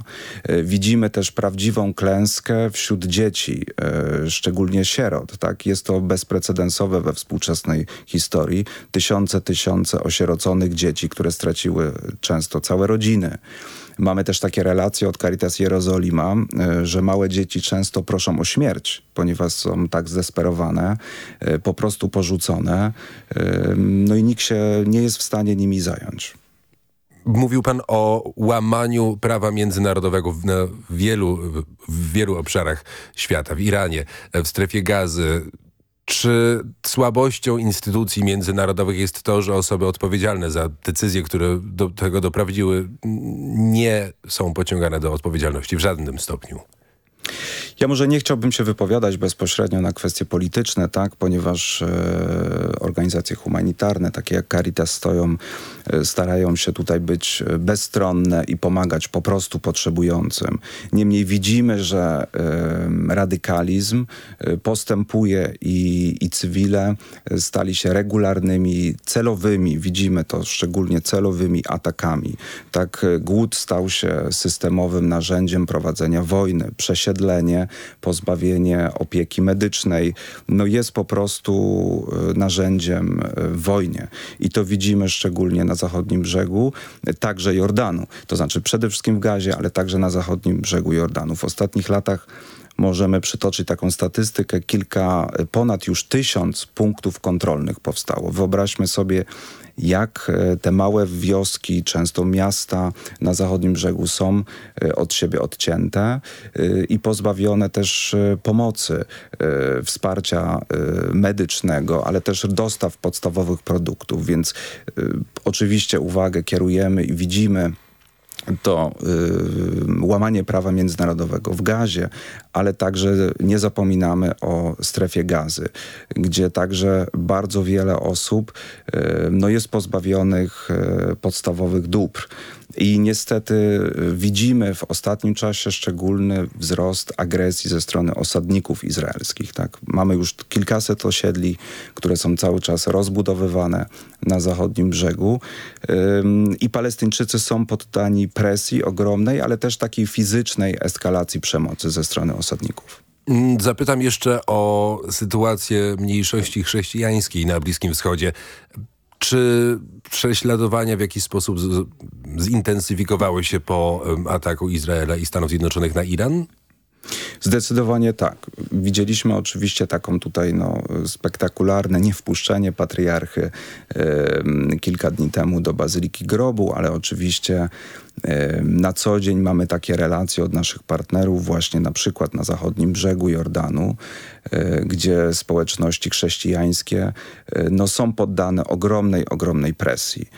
Widzimy też prawdziwą klęskę wśród dzieci, szczególnie sierot. Tak? Jest to bezprecedensowe we współczesnej historii. Tysiące, tysiące osieroconych dzieci, które straciły często całe rodziny. Mamy też takie relacje od Caritas Jerozolima, e, że małe dzieci często proszą o śmierć, ponieważ są tak zdesperowane, e, po prostu porzucone. E, no i nikt się nie jest w stanie nimi zająć. Mówił pan o łamaniu prawa międzynarodowego w, wielu, w wielu obszarach świata, w Iranie, w strefie gazy. Czy słabością instytucji międzynarodowych jest to, że osoby odpowiedzialne za decyzje, które do tego doprowadziły, nie są pociągane do odpowiedzialności w żadnym stopniu? Ja może nie chciałbym się wypowiadać bezpośrednio na kwestie polityczne, tak, ponieważ e, organizacje humanitarne, takie jak Caritas stoją, e, starają się tutaj być e, bezstronne i pomagać po prostu potrzebującym. Niemniej widzimy, że e, radykalizm e, postępuje i, i cywile stali się regularnymi, celowymi, widzimy to szczególnie celowymi atakami. Tak, e, głód stał się systemowym narzędziem prowadzenia wojny, przesiedlenie, pozbawienie opieki medycznej, no jest po prostu e, narzędziem e, w wojnie. I to widzimy szczególnie na zachodnim brzegu, także Jordanu. To znaczy przede wszystkim w Gazie, ale także na zachodnim brzegu Jordanu. W ostatnich latach możemy przytoczyć taką statystykę, kilka, ponad już tysiąc punktów kontrolnych powstało. Wyobraźmy sobie, jak e, te małe wioski, często miasta na zachodnim brzegu są e, od siebie odcięte e, i pozbawione też pomocy, wsparcia medycznego, ale też dostaw podstawowych produktów. Więc oczywiście uwagę kierujemy i widzimy to y, łamanie prawa międzynarodowego w gazie, ale także nie zapominamy o strefie gazy, gdzie także bardzo wiele osób y, no jest pozbawionych y, podstawowych dóbr. I niestety widzimy w ostatnim czasie szczególny wzrost agresji ze strony osadników izraelskich. Tak? Mamy już kilkaset osiedli, które są cały czas rozbudowywane na zachodnim brzegu i Palestyńczycy są poddani presji ogromnej, ale też takiej fizycznej eskalacji przemocy ze strony osadników. Mm, Zapytam jeszcze o sytuację mniejszości chrześcijańskiej na Bliskim Wschodzie. Czy prześladowania w jakiś sposób zintensyfikowały się po ataku Izraela i Stanów Zjednoczonych na Iran? Zdecydowanie tak. Widzieliśmy oczywiście taką tutaj no, spektakularne niewpuszczenie patriarchy e, kilka dni temu do Bazyliki Grobu, ale oczywiście na co dzień mamy takie relacje od naszych partnerów właśnie na przykład na zachodnim brzegu Jordanu, e, gdzie społeczności chrześcijańskie e, no, są poddane ogromnej, ogromnej presji.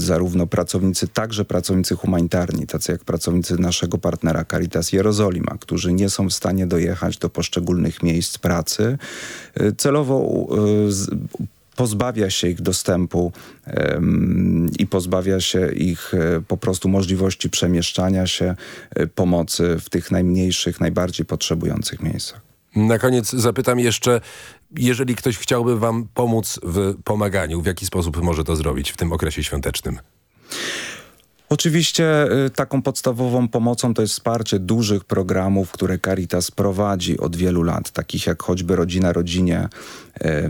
Zarówno pracownicy, także pracownicy humanitarni, tacy jak pracownicy naszego partnera Caritas Jerozolima, którzy nie są w stanie dojechać do poszczególnych miejsc pracy, e, celowo pozbawia się ich dostępu i pozbawia się ich e, po prostu możliwości przemieszczania się, e, pomocy w tych najmniejszych, najbardziej potrzebujących miejscach. Na koniec zapytam jeszcze, jeżeli ktoś chciałby wam pomóc w pomaganiu, w jaki sposób może to zrobić w tym okresie świątecznym? Oczywiście y, taką podstawową pomocą to jest wsparcie dużych programów, które Caritas prowadzi od wielu lat, takich jak choćby Rodzina Rodzinie,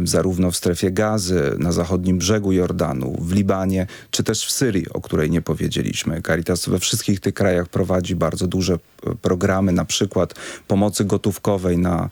zarówno w strefie gazy, na zachodnim brzegu Jordanu, w Libanie, czy też w Syrii, o której nie powiedzieliśmy. Caritas we wszystkich tych krajach prowadzi bardzo duże y, programy, na przykład pomocy gotówkowej na,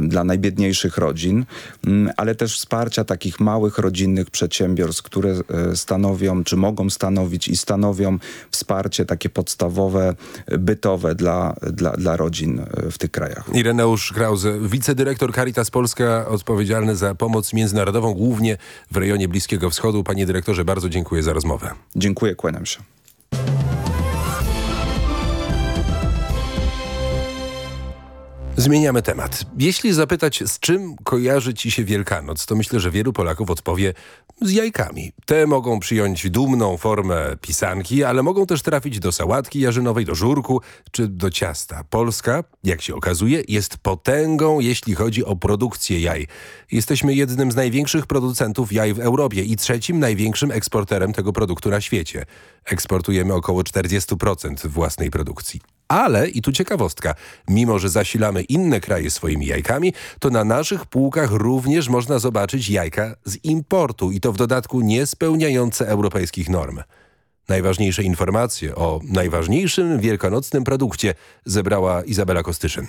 dla najbiedniejszych rodzin, mm, ale też wsparcia takich małych rodzinnych przedsiębiorstw, które e, stanowią, czy mogą stanowić i stanowią wsparcie takie podstawowe, e, bytowe dla, dla, dla rodzin e, w tych krajach. Ireneusz Krause, wicedyrektor Caritas Polska, odpowiedzialny za pomoc międzynarodową, głównie w rejonie Bliskiego Wschodu. Panie dyrektorze, bardzo dziękuję za rozmowę. Dziękuję, kłaniam się. Zmieniamy temat. Jeśli zapytać, z czym kojarzy ci się Wielkanoc, to myślę, że wielu Polaków odpowie z jajkami. Te mogą przyjąć dumną formę pisanki, ale mogą też trafić do sałatki jarzynowej, do żurku czy do ciasta. Polska, jak się okazuje, jest potęgą, jeśli chodzi o produkcję jaj. Jesteśmy jednym z największych producentów jaj w Europie i trzecim największym eksporterem tego produktu na świecie. Eksportujemy około 40% własnej produkcji. Ale, i tu ciekawostka, mimo że zasilamy inne kraje swoimi jajkami, to na naszych półkach również można zobaczyć jajka z importu i to w dodatku nie spełniające europejskich norm. Najważniejsze informacje o najważniejszym wielkanocnym produkcie zebrała Izabela Kostyszyn.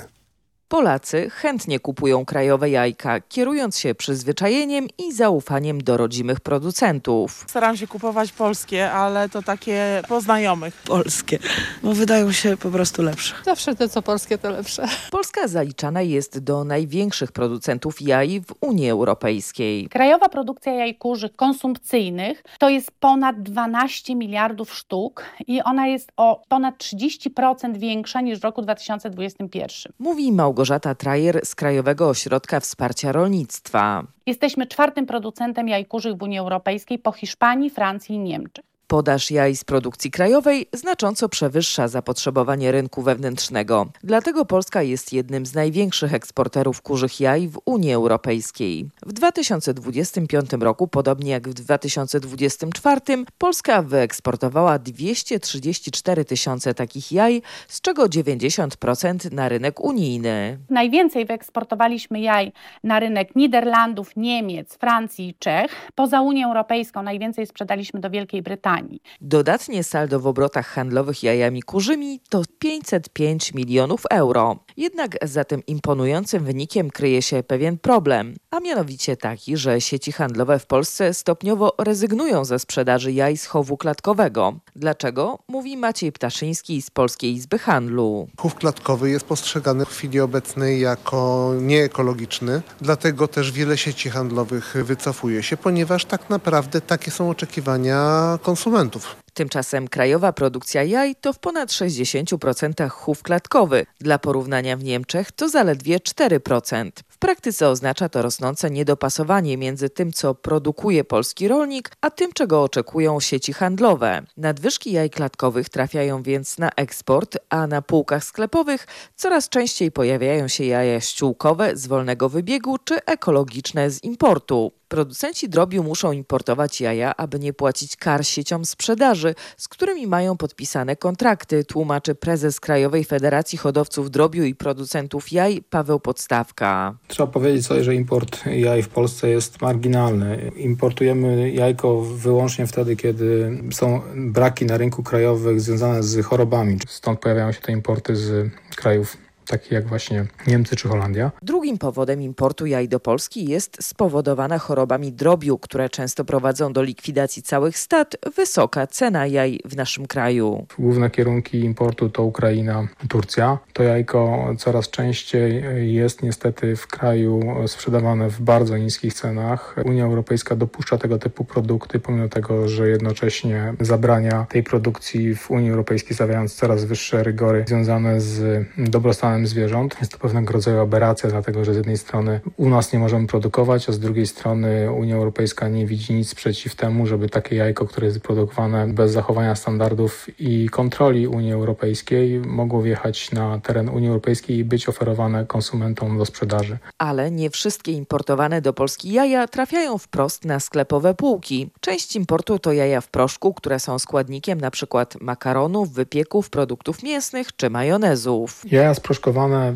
Polacy chętnie kupują krajowe jajka, kierując się przyzwyczajeniem i zaufaniem do rodzimych producentów. Staram się kupować polskie, ale to takie po znajomych. Polskie, bo wydają się po prostu lepsze. Zawsze te co polskie to lepsze. Polska zaliczana jest do największych producentów jaj w Unii Europejskiej. Krajowa produkcja jaj kurzych konsumpcyjnych to jest ponad 12 miliardów sztuk i ona jest o ponad 30% większa niż w roku 2021. Mówi Małgorzata Trajer z Krajowego Ośrodka Wsparcia Rolnictwa. Jesteśmy czwartym producentem jaj kurzych w Unii Europejskiej po Hiszpanii, Francji i Niemczech. Podaż jaj z produkcji krajowej znacząco przewyższa zapotrzebowanie rynku wewnętrznego. Dlatego Polska jest jednym z największych eksporterów kurzych jaj w Unii Europejskiej. W 2025 roku, podobnie jak w 2024, Polska wyeksportowała 234 tysiące takich jaj, z czego 90% na rynek unijny. Najwięcej wyeksportowaliśmy jaj na rynek Niderlandów, Niemiec, Francji i Czech. Poza Unią Europejską najwięcej sprzedaliśmy do Wielkiej Brytanii. Dodatnie saldo w obrotach handlowych jajami kurzymi to 505 milionów euro. Jednak za tym imponującym wynikiem kryje się pewien problem, a mianowicie taki, że sieci handlowe w Polsce stopniowo rezygnują ze sprzedaży jaj z chowu klatkowego. Dlaczego? Mówi Maciej Ptaszyński z Polskiej Izby Handlu. Chów klatkowy jest postrzegany w chwili obecnej jako nieekologiczny, dlatego też wiele sieci handlowych wycofuje się, ponieważ tak naprawdę takie są oczekiwania konsumentów konsumentów. Tymczasem krajowa produkcja jaj to w ponad 60% chów klatkowy. Dla porównania w Niemczech to zaledwie 4%. W praktyce oznacza to rosnące niedopasowanie między tym, co produkuje polski rolnik, a tym, czego oczekują sieci handlowe. Nadwyżki jaj klatkowych trafiają więc na eksport, a na półkach sklepowych coraz częściej pojawiają się jaja ściółkowe z wolnego wybiegu czy ekologiczne z importu. Producenci drobiu muszą importować jaja, aby nie płacić kar sieciom sprzedaży, z którymi mają podpisane kontrakty, tłumaczy prezes Krajowej Federacji Hodowców Drobiu i Producentów Jaj Paweł Podstawka. Trzeba powiedzieć sobie, że import jaj w Polsce jest marginalny. Importujemy jajko wyłącznie wtedy, kiedy są braki na rynku krajowym związane z chorobami. Stąd pojawiają się te importy z krajów takich jak właśnie Niemcy czy Holandia. Drugim powodem importu jaj do Polski jest spowodowana chorobami drobiu, które często prowadzą do likwidacji całych stad, wysoka cena jaj w naszym kraju. Główne kierunki importu to Ukraina, Turcja. To jajko coraz częściej jest niestety w kraju sprzedawane w bardzo niskich cenach. Unia Europejska dopuszcza tego typu produkty, pomimo tego, że jednocześnie zabrania tej produkcji w Unii Europejskiej, stawiając coraz wyższe rygory związane z dobrostanem zwierząt. Jest to pewnego rodzaju aberracja, dlatego że z jednej strony u nas nie możemy produkować, a z drugiej strony Unia Europejska nie widzi nic przeciw temu, żeby takie jajko, które jest produkowane bez zachowania standardów i kontroli Unii Europejskiej, mogło wjechać na teren Unii Europejskiej i być oferowane konsumentom do sprzedaży. Ale nie wszystkie importowane do Polski jaja trafiają wprost na sklepowe półki. Część importu to jaja w proszku, które są składnikiem np. makaronów, wypieków, produktów mięsnych czy majonezów. Jaja z proszku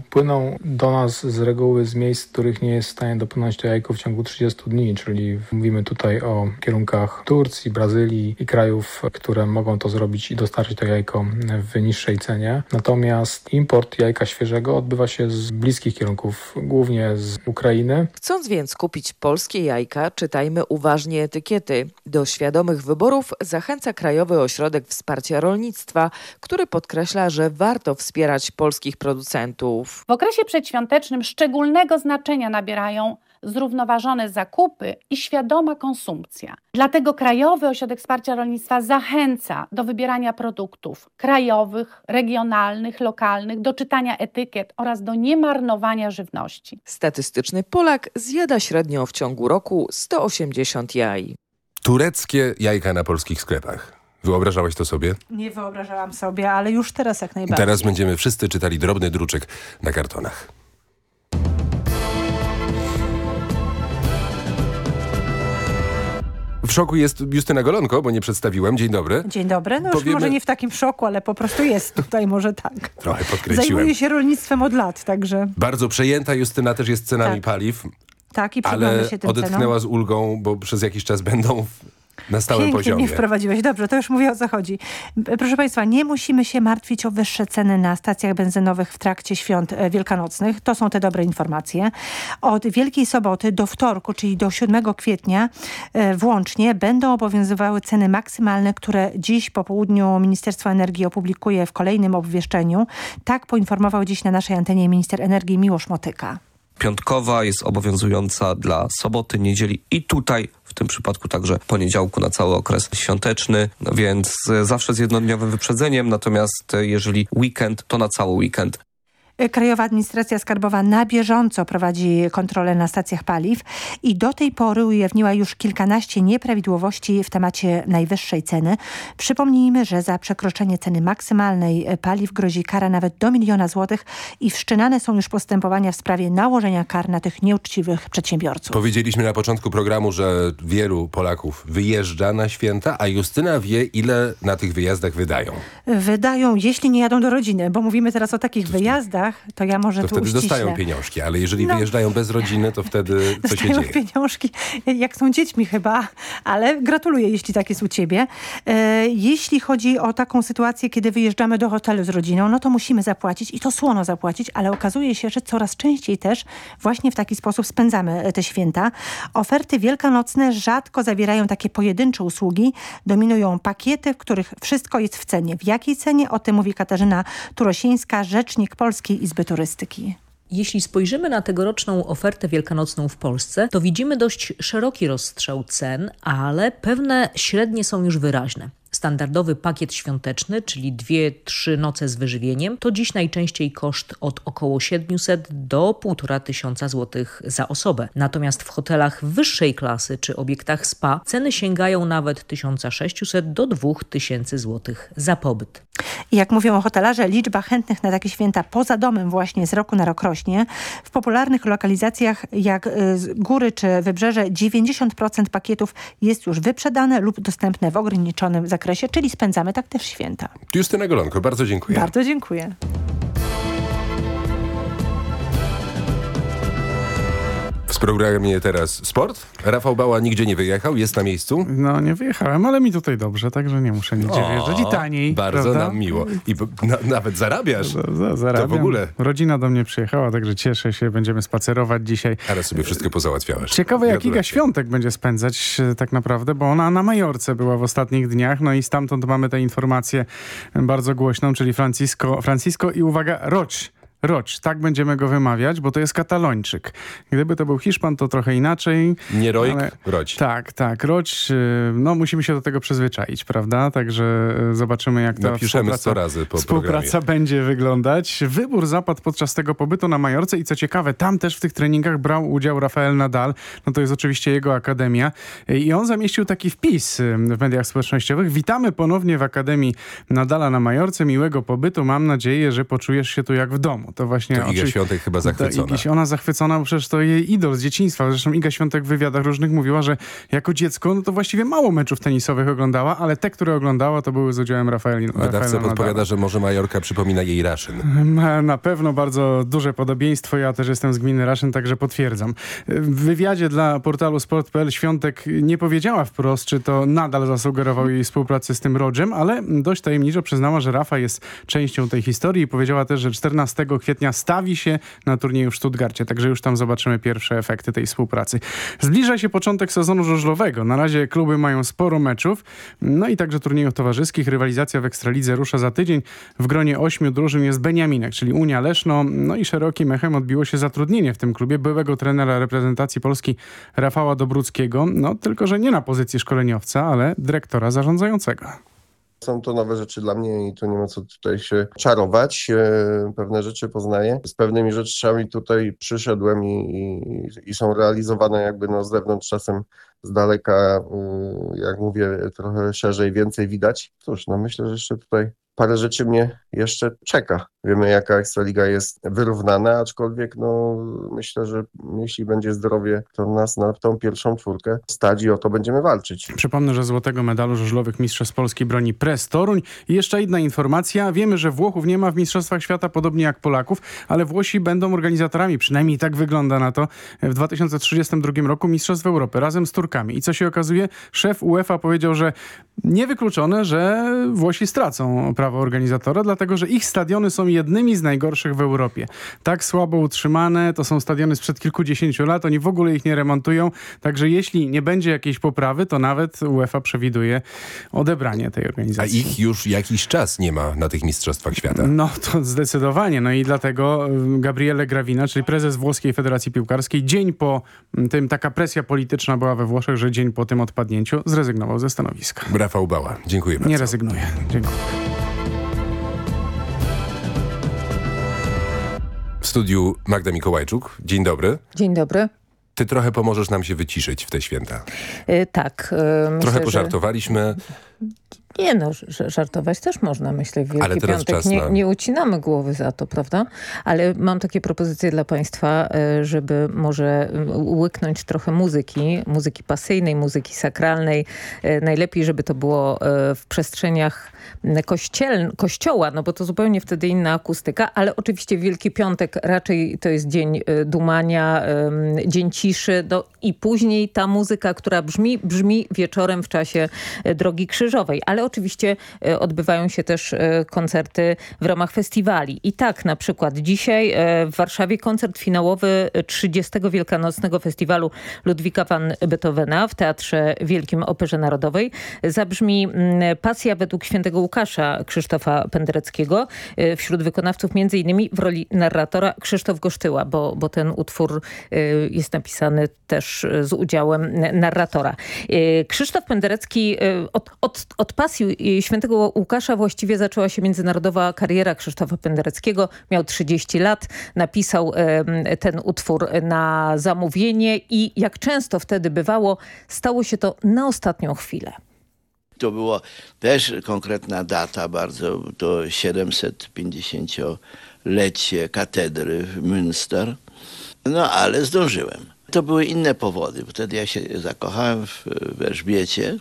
płyną do nas z reguły z miejsc, w których nie jest w stanie dopłynąć to jajko w ciągu 30 dni, czyli mówimy tutaj o kierunkach Turcji, Brazylii i krajów, które mogą to zrobić i dostarczyć to jajko w niższej cenie. Natomiast import jajka świeżego odbywa się z bliskich kierunków, głównie z Ukrainy. Chcąc więc kupić polskie jajka, czytajmy uważnie etykiety. Do świadomych wyborów zachęca Krajowy Ośrodek Wsparcia Rolnictwa, który podkreśla, że warto wspierać polskich producentów producentów. W okresie przedświątecznym szczególnego znaczenia nabierają zrównoważone zakupy i świadoma konsumpcja. Dlatego Krajowy Ośrodek Wsparcia Rolnictwa zachęca do wybierania produktów krajowych, regionalnych, lokalnych, do czytania etykiet oraz do niemarnowania żywności. Statystyczny Polak zjada średnio w ciągu roku 180 jaj. Tureckie jajka na polskich sklepach. Wyobrażałeś to sobie? Nie wyobrażałam sobie, ale już teraz jak najbardziej. Teraz będziemy wszyscy czytali drobny druczek na kartonach. W szoku jest Justyna Golonko, bo nie przedstawiłem. Dzień dobry. Dzień dobry. No Powiemy... już może nie w takim szoku, ale po prostu jest tutaj, może tak. Trochę podkręciłem. Zajmuje się rolnictwem od lat, także... Bardzo przejęta Justyna też jest cenami tak. paliw. Tak, i ale się tym odetchnęła ceną. z ulgą, bo przez jakiś czas będą na stałym Pięknie poziomie. mnie wprowadziłeś. Dobrze, to już mówię o co chodzi. Proszę Państwa, nie musimy się martwić o wyższe ceny na stacjach benzynowych w trakcie świąt e, wielkanocnych. To są te dobre informacje. Od Wielkiej Soboty do wtorku, czyli do 7 kwietnia e, włącznie będą obowiązywały ceny maksymalne, które dziś po południu Ministerstwo Energii opublikuje w kolejnym obwieszczeniu. Tak poinformował dziś na naszej antenie minister energii Miłosz Motyka piątkowa jest obowiązująca dla soboty, niedzieli i tutaj w tym przypadku także poniedziałku na cały okres świąteczny, no więc zawsze z jednodniowym wyprzedzeniem, natomiast jeżeli weekend, to na cały weekend. Krajowa Administracja Skarbowa na bieżąco prowadzi kontrolę na stacjach paliw i do tej pory ujawniła już kilkanaście nieprawidłowości w temacie najwyższej ceny. Przypomnijmy, że za przekroczenie ceny maksymalnej paliw grozi kara nawet do miliona złotych i wszczynane są już postępowania w sprawie nałożenia kar na tych nieuczciwych przedsiębiorców. Powiedzieliśmy na początku programu, że wielu Polaków wyjeżdża na święta, a Justyna wie, ile na tych wyjazdach wydają. Wydają, jeśli nie jadą do rodziny, bo mówimy teraz o takich wyjazdach, to ja może to tu wtedy uściślę. dostają pieniążki, ale jeżeli no. wyjeżdżają bez rodziny, to wtedy co się dzieje? pieniążki, jak są dziećmi chyba, ale gratuluję, jeśli tak jest u ciebie. E, jeśli chodzi o taką sytuację, kiedy wyjeżdżamy do hotelu z rodziną, no to musimy zapłacić i to słono zapłacić, ale okazuje się, że coraz częściej też właśnie w taki sposób spędzamy te święta. Oferty wielkanocne rzadko zawierają takie pojedyncze usługi. Dominują pakiety, w których wszystko jest w cenie. W jakiej cenie? O tym mówi Katarzyna Turosińska, rzecznik Polskiej Izby Turystyki. Jeśli spojrzymy na tegoroczną ofertę wielkanocną w Polsce, to widzimy dość szeroki rozstrzał cen, ale pewne średnie są już wyraźne. Standardowy pakiet świąteczny, czyli dwie, trzy noce z wyżywieniem, to dziś najczęściej koszt od około 700 do 1,5 tysiąca złotych za osobę. Natomiast w hotelach wyższej klasy czy obiektach spa ceny sięgają nawet 1600 do 2000 złotych za pobyt. I jak mówią hotelarze, liczba chętnych na takie święta poza domem właśnie z roku na rok rośnie. W popularnych lokalizacjach jak y, góry czy wybrzeże 90% pakietów jest już wyprzedane lub dostępne w ograniczonym zakresie, czyli spędzamy tak też święta. Justyna Golonko, bardzo dziękuję. Bardzo dziękuję. W programie teraz sport. Rafał Bała nigdzie nie wyjechał, jest na miejscu. No nie wyjechałem, ale mi tutaj dobrze, także nie muszę nigdzie O, wyjeżdżać. I taniej, Bardzo prawda? nam miło. I na, nawet zarabiasz. Za- Zarabiam. To w ogóle. Rodzina do mnie przyjechała, także cieszę się, będziemy spacerować dzisiaj. Ale sobie wszystko pozałatwiałeś. Ciekawe jak Iga. Świątek będzie spędzać e, tak naprawdę, bo ona na Majorce była w ostatnich dniach, no i stamtąd mamy tę informację bardzo głośną, czyli Francisco, Francisco i uwaga, Roć. Roć, tak będziemy go wymawiać, bo to jest katalończyk. Gdyby to był Hiszpan, to trochę inaczej. Nie Rojk, ale- Roć. Tak, tak. Roć, y, no musimy się do tego przyzwyczaić, prawda? Także y, zobaczymy, jak ta Napiszemy współpraca- 100 razy po Współpraca programie. będzie wyglądać. Wybór zapadł podczas tego pobytu na Majorce i co ciekawe, tam też w tych treningach brał udział Rafael Nadal. No to jest oczywiście jego akademia. I on zamieścił taki wpis y, w mediach społecznościowych. Witamy ponownie w Akademii Nadala na Majorce. Miłego pobytu. Mam nadzieję, że poczujesz się tu jak w domu. To właśnie... To Iga Świątek chyba zachwycona. Igi, ona zachwycona, bo przecież to jej idol z dzieciństwa. Zresztą Iga Świątek w wywiadach różnych mówiła, że jako dziecko no to właściwie mało meczów tenisowych oglądała, ale te, które oglądała, to były z udziałem Rafaeli, Wydawca Rafaela podpowiada, że może Majorka przypomina jej Raszyn. Na pewno bardzo duże podobieństwo. Ja też jestem z gminy Raszyn, także potwierdzam. W wywiadzie dla portalu sport.pl Świątek nie powiedziała wprost, czy to nadal zasugerował jej współpracę z tym Rodżem, ale dość tajemniczo przyznała, że Rafa jest częścią tej historii i powiedziała też, że 14 kwietnia stawi się na turnieju w Stuttgarcie, także już tam zobaczymy pierwsze efekty tej współpracy. Zbliża się początek sezonu żużlowego. Na razie kluby mają sporo meczów, no i także turniejów towarzyskich. Rywalizacja w Ekstralidze rusza za tydzień. W gronie ośmiu drużyn jest Beniaminek, czyli Unia Leszno. No i szerokim echem odbiło się zatrudnienie w tym klubie byłego trenera reprezentacji Polski Rafała Dobruckiego. No tylko, że nie na pozycji szkoleniowca, ale dyrektora zarządzającego. Są to nowe rzeczy dla mnie i tu nie ma co tutaj się czarować. E, Pewne rzeczy poznaję. Z pewnymi rzeczami tutaj przyszedłem i, i, i są realizowane jakby no z zewnątrz czasem z daleka, y, jak mówię, trochę szerzej, więcej widać. Cóż, no myślę, że jeszcze tutaj parę rzeczy mnie jeszcze czeka. Wiemy, jaka Ekstraliga jest wyrównana, aczkolwiek no, myślę, że jeśli będzie zdrowie, to nas na tą pierwszą czwórkę i o to będziemy walczyć. Przypomnę, że złotego medalu żużlowych Mistrzostw Polski broni Pres Toruń. I jeszcze jedna informacja. Wiemy, że Włochów nie ma w Mistrzostwach Świata, podobnie jak Polaków, ale Włosi będą organizatorami, przynajmniej tak wygląda na to, w 2032 roku Mistrzostw Europy razem z Turkami. I co się okazuje? Szef UEFA powiedział, że niewykluczone, że Włosi stracą prawo organizatora, dlatego że ich stadiony są jednymi z najgorszych w Europie. Tak słabo utrzymane, to są stadiony sprzed kilkudziesięciu lat, oni w ogóle ich nie remontują, także jeśli nie będzie jakiejś poprawy, to nawet UEFA przewiduje odebranie tej A organizacji. ich już jakiś czas nie ma na tych Mistrzostwach Świata. No to zdecydowanie. No i dlatego y, Gabriele Gravina, czyli prezes Włoskiej Federacji Piłkarskiej, dzień po mm, tym, taka presja polityczna była we Włoszech, że dzień po tym odpadnięciu zrezygnował ze stanowiska. Rafał Bała, dziękuję bardzo. Nie rezygnuje. Dziękuję. Studiu Magda Mikołajczuk. Dzień dobry. Dzień dobry. Ty trochę pomożesz nam się wyciszyć w te święta. E, tak. myślę, trochę że- pożartowaliśmy. Nie no, żartować też można, myślę, w Wielki Ale teraz Piątek. czas Nie, na- nie ucinamy głowy za to, prawda? Ale mam takie propozycje dla Państwa, e, żeby może łyknąć trochę muzyki, muzyki pasyjnej, muzyki sakralnej. E, Najlepiej, żeby to było e, w przestrzeniach kościel, kościoła, no bo to zupełnie wtedy inna akustyka, ale oczywiście Wielki Piątek raczej to jest dzień dumania, dzień ciszy no i później ta muzyka, która brzmi, brzmi wieczorem w czasie Drogi Krzyżowej. Ale oczywiście e, odbywają się też e, koncerty w ramach festiwali. I tak na przykład dzisiaj e, w Warszawie koncert finałowy 30. Wielkanocnego Festiwalu Ludwika van Beethovena w Teatrze Wielkim Operze Narodowej zabrzmi mm, pasja według świętego Łukasza Krzysztofa Pendereckiego. Wśród wykonawców między innymi w roli narratora Krzysztof Gosztyła, bo, bo ten utwór jest napisany też z udziałem narratora. Krzysztof Penderecki od, od, od pasji świętego Łukasza właściwie zaczęła się międzynarodowa kariera Krzysztofa Pendereckiego. Miał 30 lat, napisał ten utwór na zamówienie i jak często wtedy bywało, stało się to na ostatnią chwilę. To była też konkretna data, bardzo to 750-lecie katedry w Münster. No ale zdążyłem. To były inne powody. Wtedy ja się zakochałem w Elżbiecie.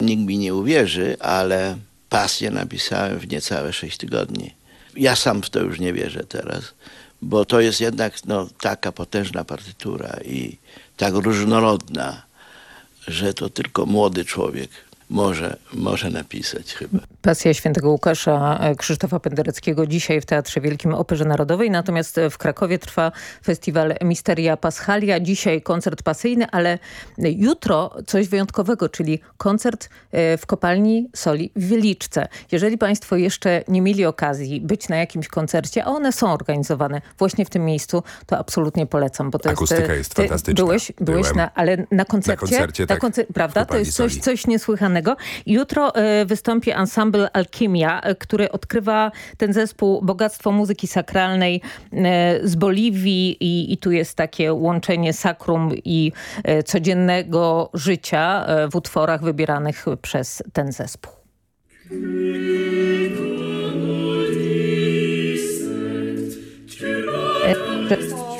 Nikt mi nie uwierzy, ale pasję napisałem w niecałe 6 tygodni. Ja sam w to już nie wierzę teraz, bo to jest jednak no, taka potężna partytura i tak różnorodna, że to tylko młody człowiek może, może napisać chyba. Pasja świętego Łukasza e, Krzysztofa Pendereckiego dzisiaj w Teatrze Wielkim Operze Narodowej. Natomiast w Krakowie trwa festiwal Misteria Paschalia. Dzisiaj koncert pasyjny, ale jutro coś wyjątkowego, czyli koncert e, w kopalni soli w Wieliczce. Jeżeli państwo jeszcze nie mieli okazji być na jakimś koncercie, a one są organizowane właśnie w tym miejscu, to absolutnie polecam. Bo to Akustyka jest, e, jest ty fantastyczna. Byłeś, byłeś Byłem. na, ale na koncercie? Na koncercie, tak. koncer- prawda? To jest coś, soli. coś niesłychanego. Jutro e, wystąpi ensemble Alchimia, e, który odkrywa ten zespół Bogactwo Muzyki Sakralnej e, z Boliwii i, i tu jest takie łączenie sakrum i codziennego życia w utworach wybieranych przez ten zespół. E,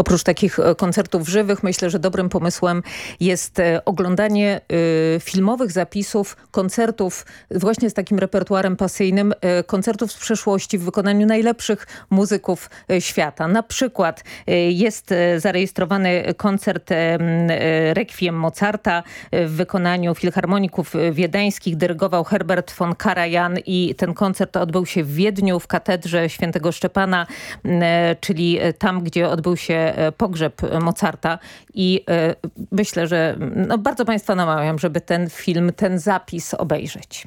Oprócz takich e, koncertów żywych myślę, że dobrym pomysłem jest e, oglądanie e, filmowych zapisów koncertów właśnie z takim repertuarem pasyjnym, koncertów z przeszłości w wykonaniu najlepszych muzyków świata. Na przykład jest zarejestrowany koncert Requiem Mozarta w wykonaniu filharmoników wiedeńskich. Dyrygował Herbert von Karajan i ten koncert odbył się w Wiedniu w katedrze świętego Szczepana, czyli tam, gdzie odbył się e, pogrzeb Mozarta i e, myślę, że no, bardzo Państwa namawiam, żeby ten film, ten zapis obejrzeć.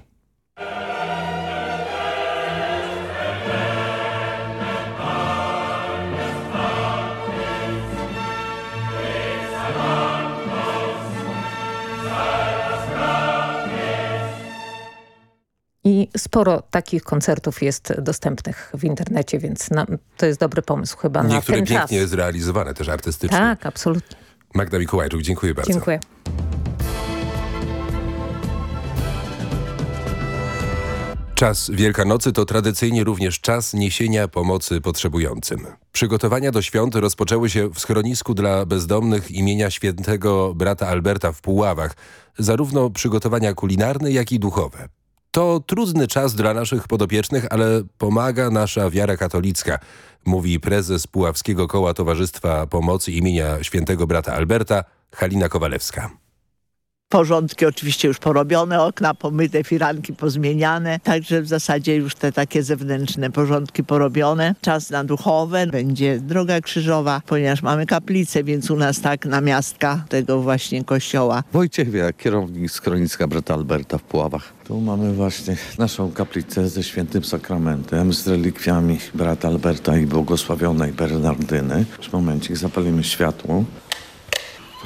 Sporo takich koncertów jest dostępnych w internecie, więc na, to jest dobry pomysł chyba na Niektóre ten czas. pięknie zrealizowane, też artystycznie. Tak, absolutnie. Magda Mikołajczuk, dziękuję bardzo. Dziękuję. Czas Wielkanocy to tradycyjnie również czas niesienia pomocy potrzebującym. Przygotowania do świąt rozpoczęły się w schronisku dla bezdomnych imienia świętego brata Alberta w Puławach. Zarówno przygotowania kulinarne, jak i duchowe. To trudny czas dla naszych podopiecznych, ale pomaga nasza wiara katolicka, mówi prezes Puławskiego Koła Towarzystwa Pomocy imienia świętego brata Alberta, Halina Kowalewska. Porządki oczywiście już porobione, okna pomyte, firanki pozmieniane, także w zasadzie już te takie zewnętrzne porządki porobione. Czas na duchowe, będzie droga krzyżowa, ponieważ mamy kaplicę, więc u nas tak namiastka tego właśnie kościoła. Wojciech Wiak, kierownik schroniska brata Alberta w Puławach. Tu mamy właśnie naszą kaplicę ze świętym sakramentem, z relikwiami brata Alberta i błogosławionej Bernardyny. W momencie zapalimy światło.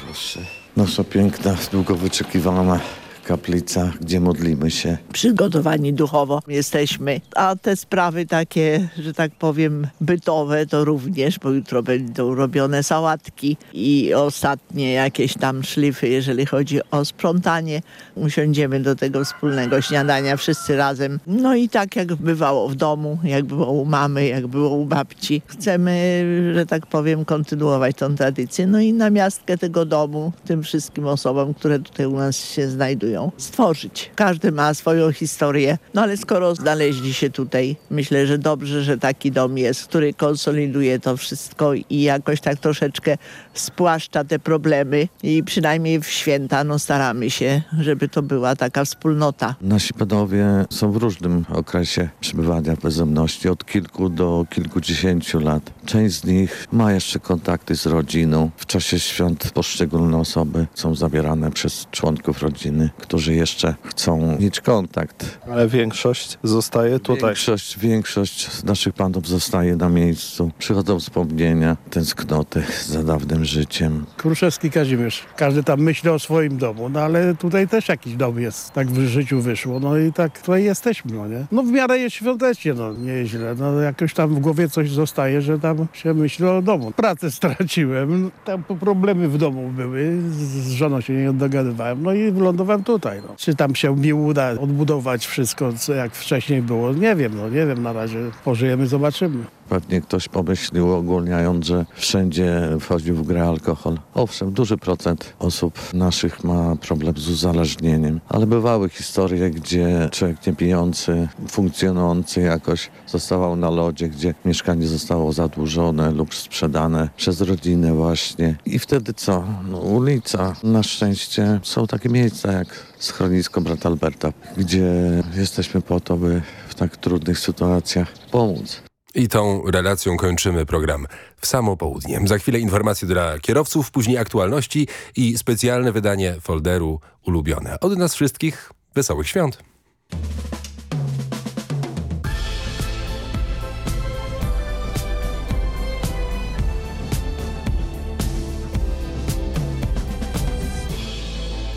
Proszę. Nasza piękna, długo wyczekiwana kaplica, gdzie modlimy się. Przygotowani duchowo jesteśmy, a te sprawy takie, że tak powiem, bytowe to również, bo jutro będą robione sałatki i ostatnie jakieś tam szlify, jeżeli chodzi o sprzątanie. Usiądziemy do tego wspólnego śniadania wszyscy razem. No i tak jak bywało w domu, jak było u mamy, jak było u babci. Chcemy, że tak powiem, kontynuować tą tradycję. No i na miastkę tego domu, tym wszystkim osobom, które tutaj u nas się znajdują stworzyć. Każdy ma swoją historię, no ale skoro znaleźli się tutaj, myślę, że dobrze, że taki dom jest, który konsoliduje to wszystko i jakoś tak troszeczkę spłaszcza te problemy i przynajmniej w święta no staramy się, żeby to była taka wspólnota. Nasi panowie są w różnym okresie przebywania w bezdomności, od kilku do kilkudziesięciu lat. Część z nich ma jeszcze kontakty z rodziną. W czasie świąt poszczególne osoby są zabierane przez członków rodziny, którzy jeszcze chcą mieć kontakt. Ale większość zostaje tutaj. Większość, większość z naszych panów zostaje na miejscu. Przychodzą wspomnienia, tęsknoty za dawnym życiem. Kruszewski Kazimierz. Każdy tam myśli o swoim domu, no ale tutaj też jakiś dom jest. Tak w życiu wyszło, no i tak tutaj jesteśmy, no nie? No w miarę jest świątecznie, no nieźle. No jakoś tam w głowie coś zostaje, że tam się myśli o domu. Pracę straciłem, tam problemy w domu były, z żoną się nie dogadywałem, no i wylądowałem tutaj, no. Czy tam się mi uda odbudować wszystko, co jak wcześniej było? Nie wiem, no nie wiem na razie. Pożyjemy, zobaczymy. Pewnie ktoś pomyślił ogólniając, że wszędzie wchodził w grę alkohol. Owszem, duży procent osób naszych ma problem z uzależnieniem, ale bywały historie, gdzie człowiek niepijący, funkcjonujący jakoś zostawał na lodzie, gdzie mieszkanie zostało zadłużone lub sprzedane przez rodzinę właśnie. I wtedy co? No, ulica. Na szczęście są takie miejsca jak schronisko Brat Alberta, gdzie jesteśmy po to, by w tak trudnych sytuacjach pomóc. I tą relacją kończymy program w samo południe. Za chwilę informacje dla kierowców, później aktualności i specjalne wydanie folderu Ulubione. Od nas wszystkich wesołych świąt.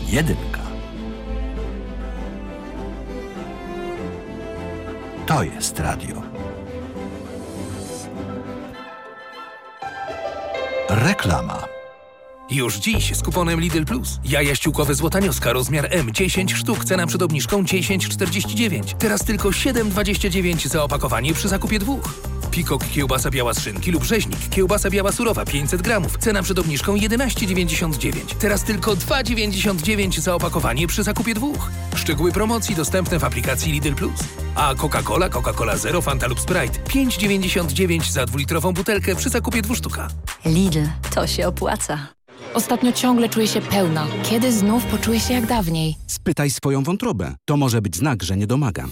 Jedynka. To jest radio. Reklama. Już dziś z kuponem Lidl Plus. Jaja ściółkowe złotanioska rozmiar M 10 sztuk, cena przed obniżką 10,49. Teraz tylko 7,29 za opakowanie przy zakupie dwóch. Pikok kiełbasa biała z szynki lub rzeźnik kiełbasa biała surowa 500 gramów. Cena przed obniżką 11,99. Teraz tylko 2,99 za opakowanie przy zakupie dwóch. Szczegóły promocji dostępne w aplikacji Lidl Plus. A Coca-Cola, Coca-Cola Zero, Fanta lub Sprite 5,99 za dwulitrową butelkę przy zakupie dwóch sztuka. Lidl, to się opłaca. Ostatnio ciągle czuję się pełna. Kiedy znów poczuję się jak dawniej? Spytaj swoją wątrobę. To może być znak, że nie domagam.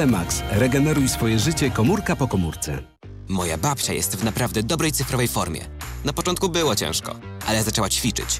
Max. Regeneruj swoje życie komórka po komórce. Moja babcia jest w naprawdę dobrej cyfrowej formie. Na początku było ciężko, ale zaczęła ćwiczyć.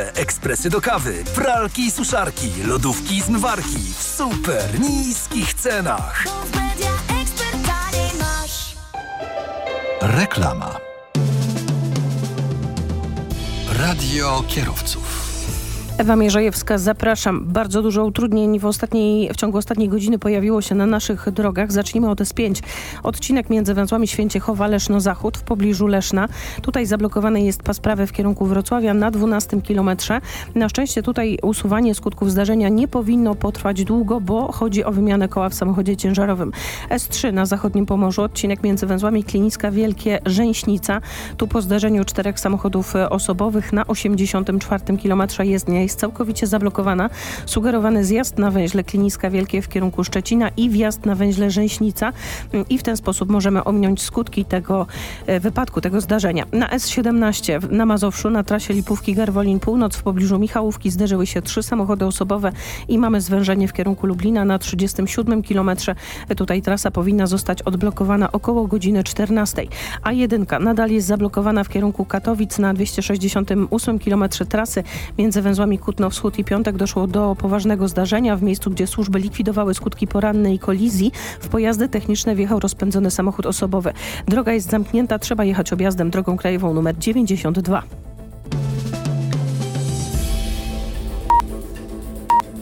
ekspresy do kawy, pralki i suszarki, lodówki i zmywarki w super niskich cenach. Reklama. Radio kierowców. Ewa Mierzejewska, zapraszam. Bardzo dużo utrudnień w, ostatniej, w ciągu ostatniej godziny pojawiło się na naszych drogach. Zacznijmy od S5. Odcinek między węzłami Święciechowa, Leszno-Zachód w pobliżu Leszna. Tutaj zablokowany jest pas prawy w kierunku Wrocławia na 12 kilometrze. Na szczęście tutaj usuwanie skutków zdarzenia nie powinno potrwać długo, bo chodzi o wymianę koła w samochodzie ciężarowym. S3 na zachodnim Pomorzu, odcinek między węzłami Klinicka Wielkie, Rzęśnica. Tu po zdarzeniu czterech samochodów osobowych na 84 kilometrze jest niej jest całkowicie zablokowana. Sugerowany zjazd na węźle Kliniska Wielkie w kierunku Szczecina i wjazd na węźle Rzęśnica i w ten sposób możemy ominąć skutki tego e, wypadku, tego zdarzenia. Na S17 na Mazowszu na trasie Lipówki-Garwolin Północ w pobliżu Michałówki zderzyły się trzy samochody osobowe i mamy zwężenie w kierunku Lublina na 37 kilometrze. Tutaj trasa powinna zostać odblokowana około godziny 14. A jedynka nadal jest zablokowana w kierunku Katowic na 268 km trasy między węzłami Kutno Wschód i Piątek doszło do poważnego zdarzenia w miejscu, gdzie służby likwidowały skutki porannej kolizji. W pojazdy techniczne wjechał rozpędzony samochód osobowy. Droga jest zamknięta, trzeba jechać objazdem drogą krajową numer 92.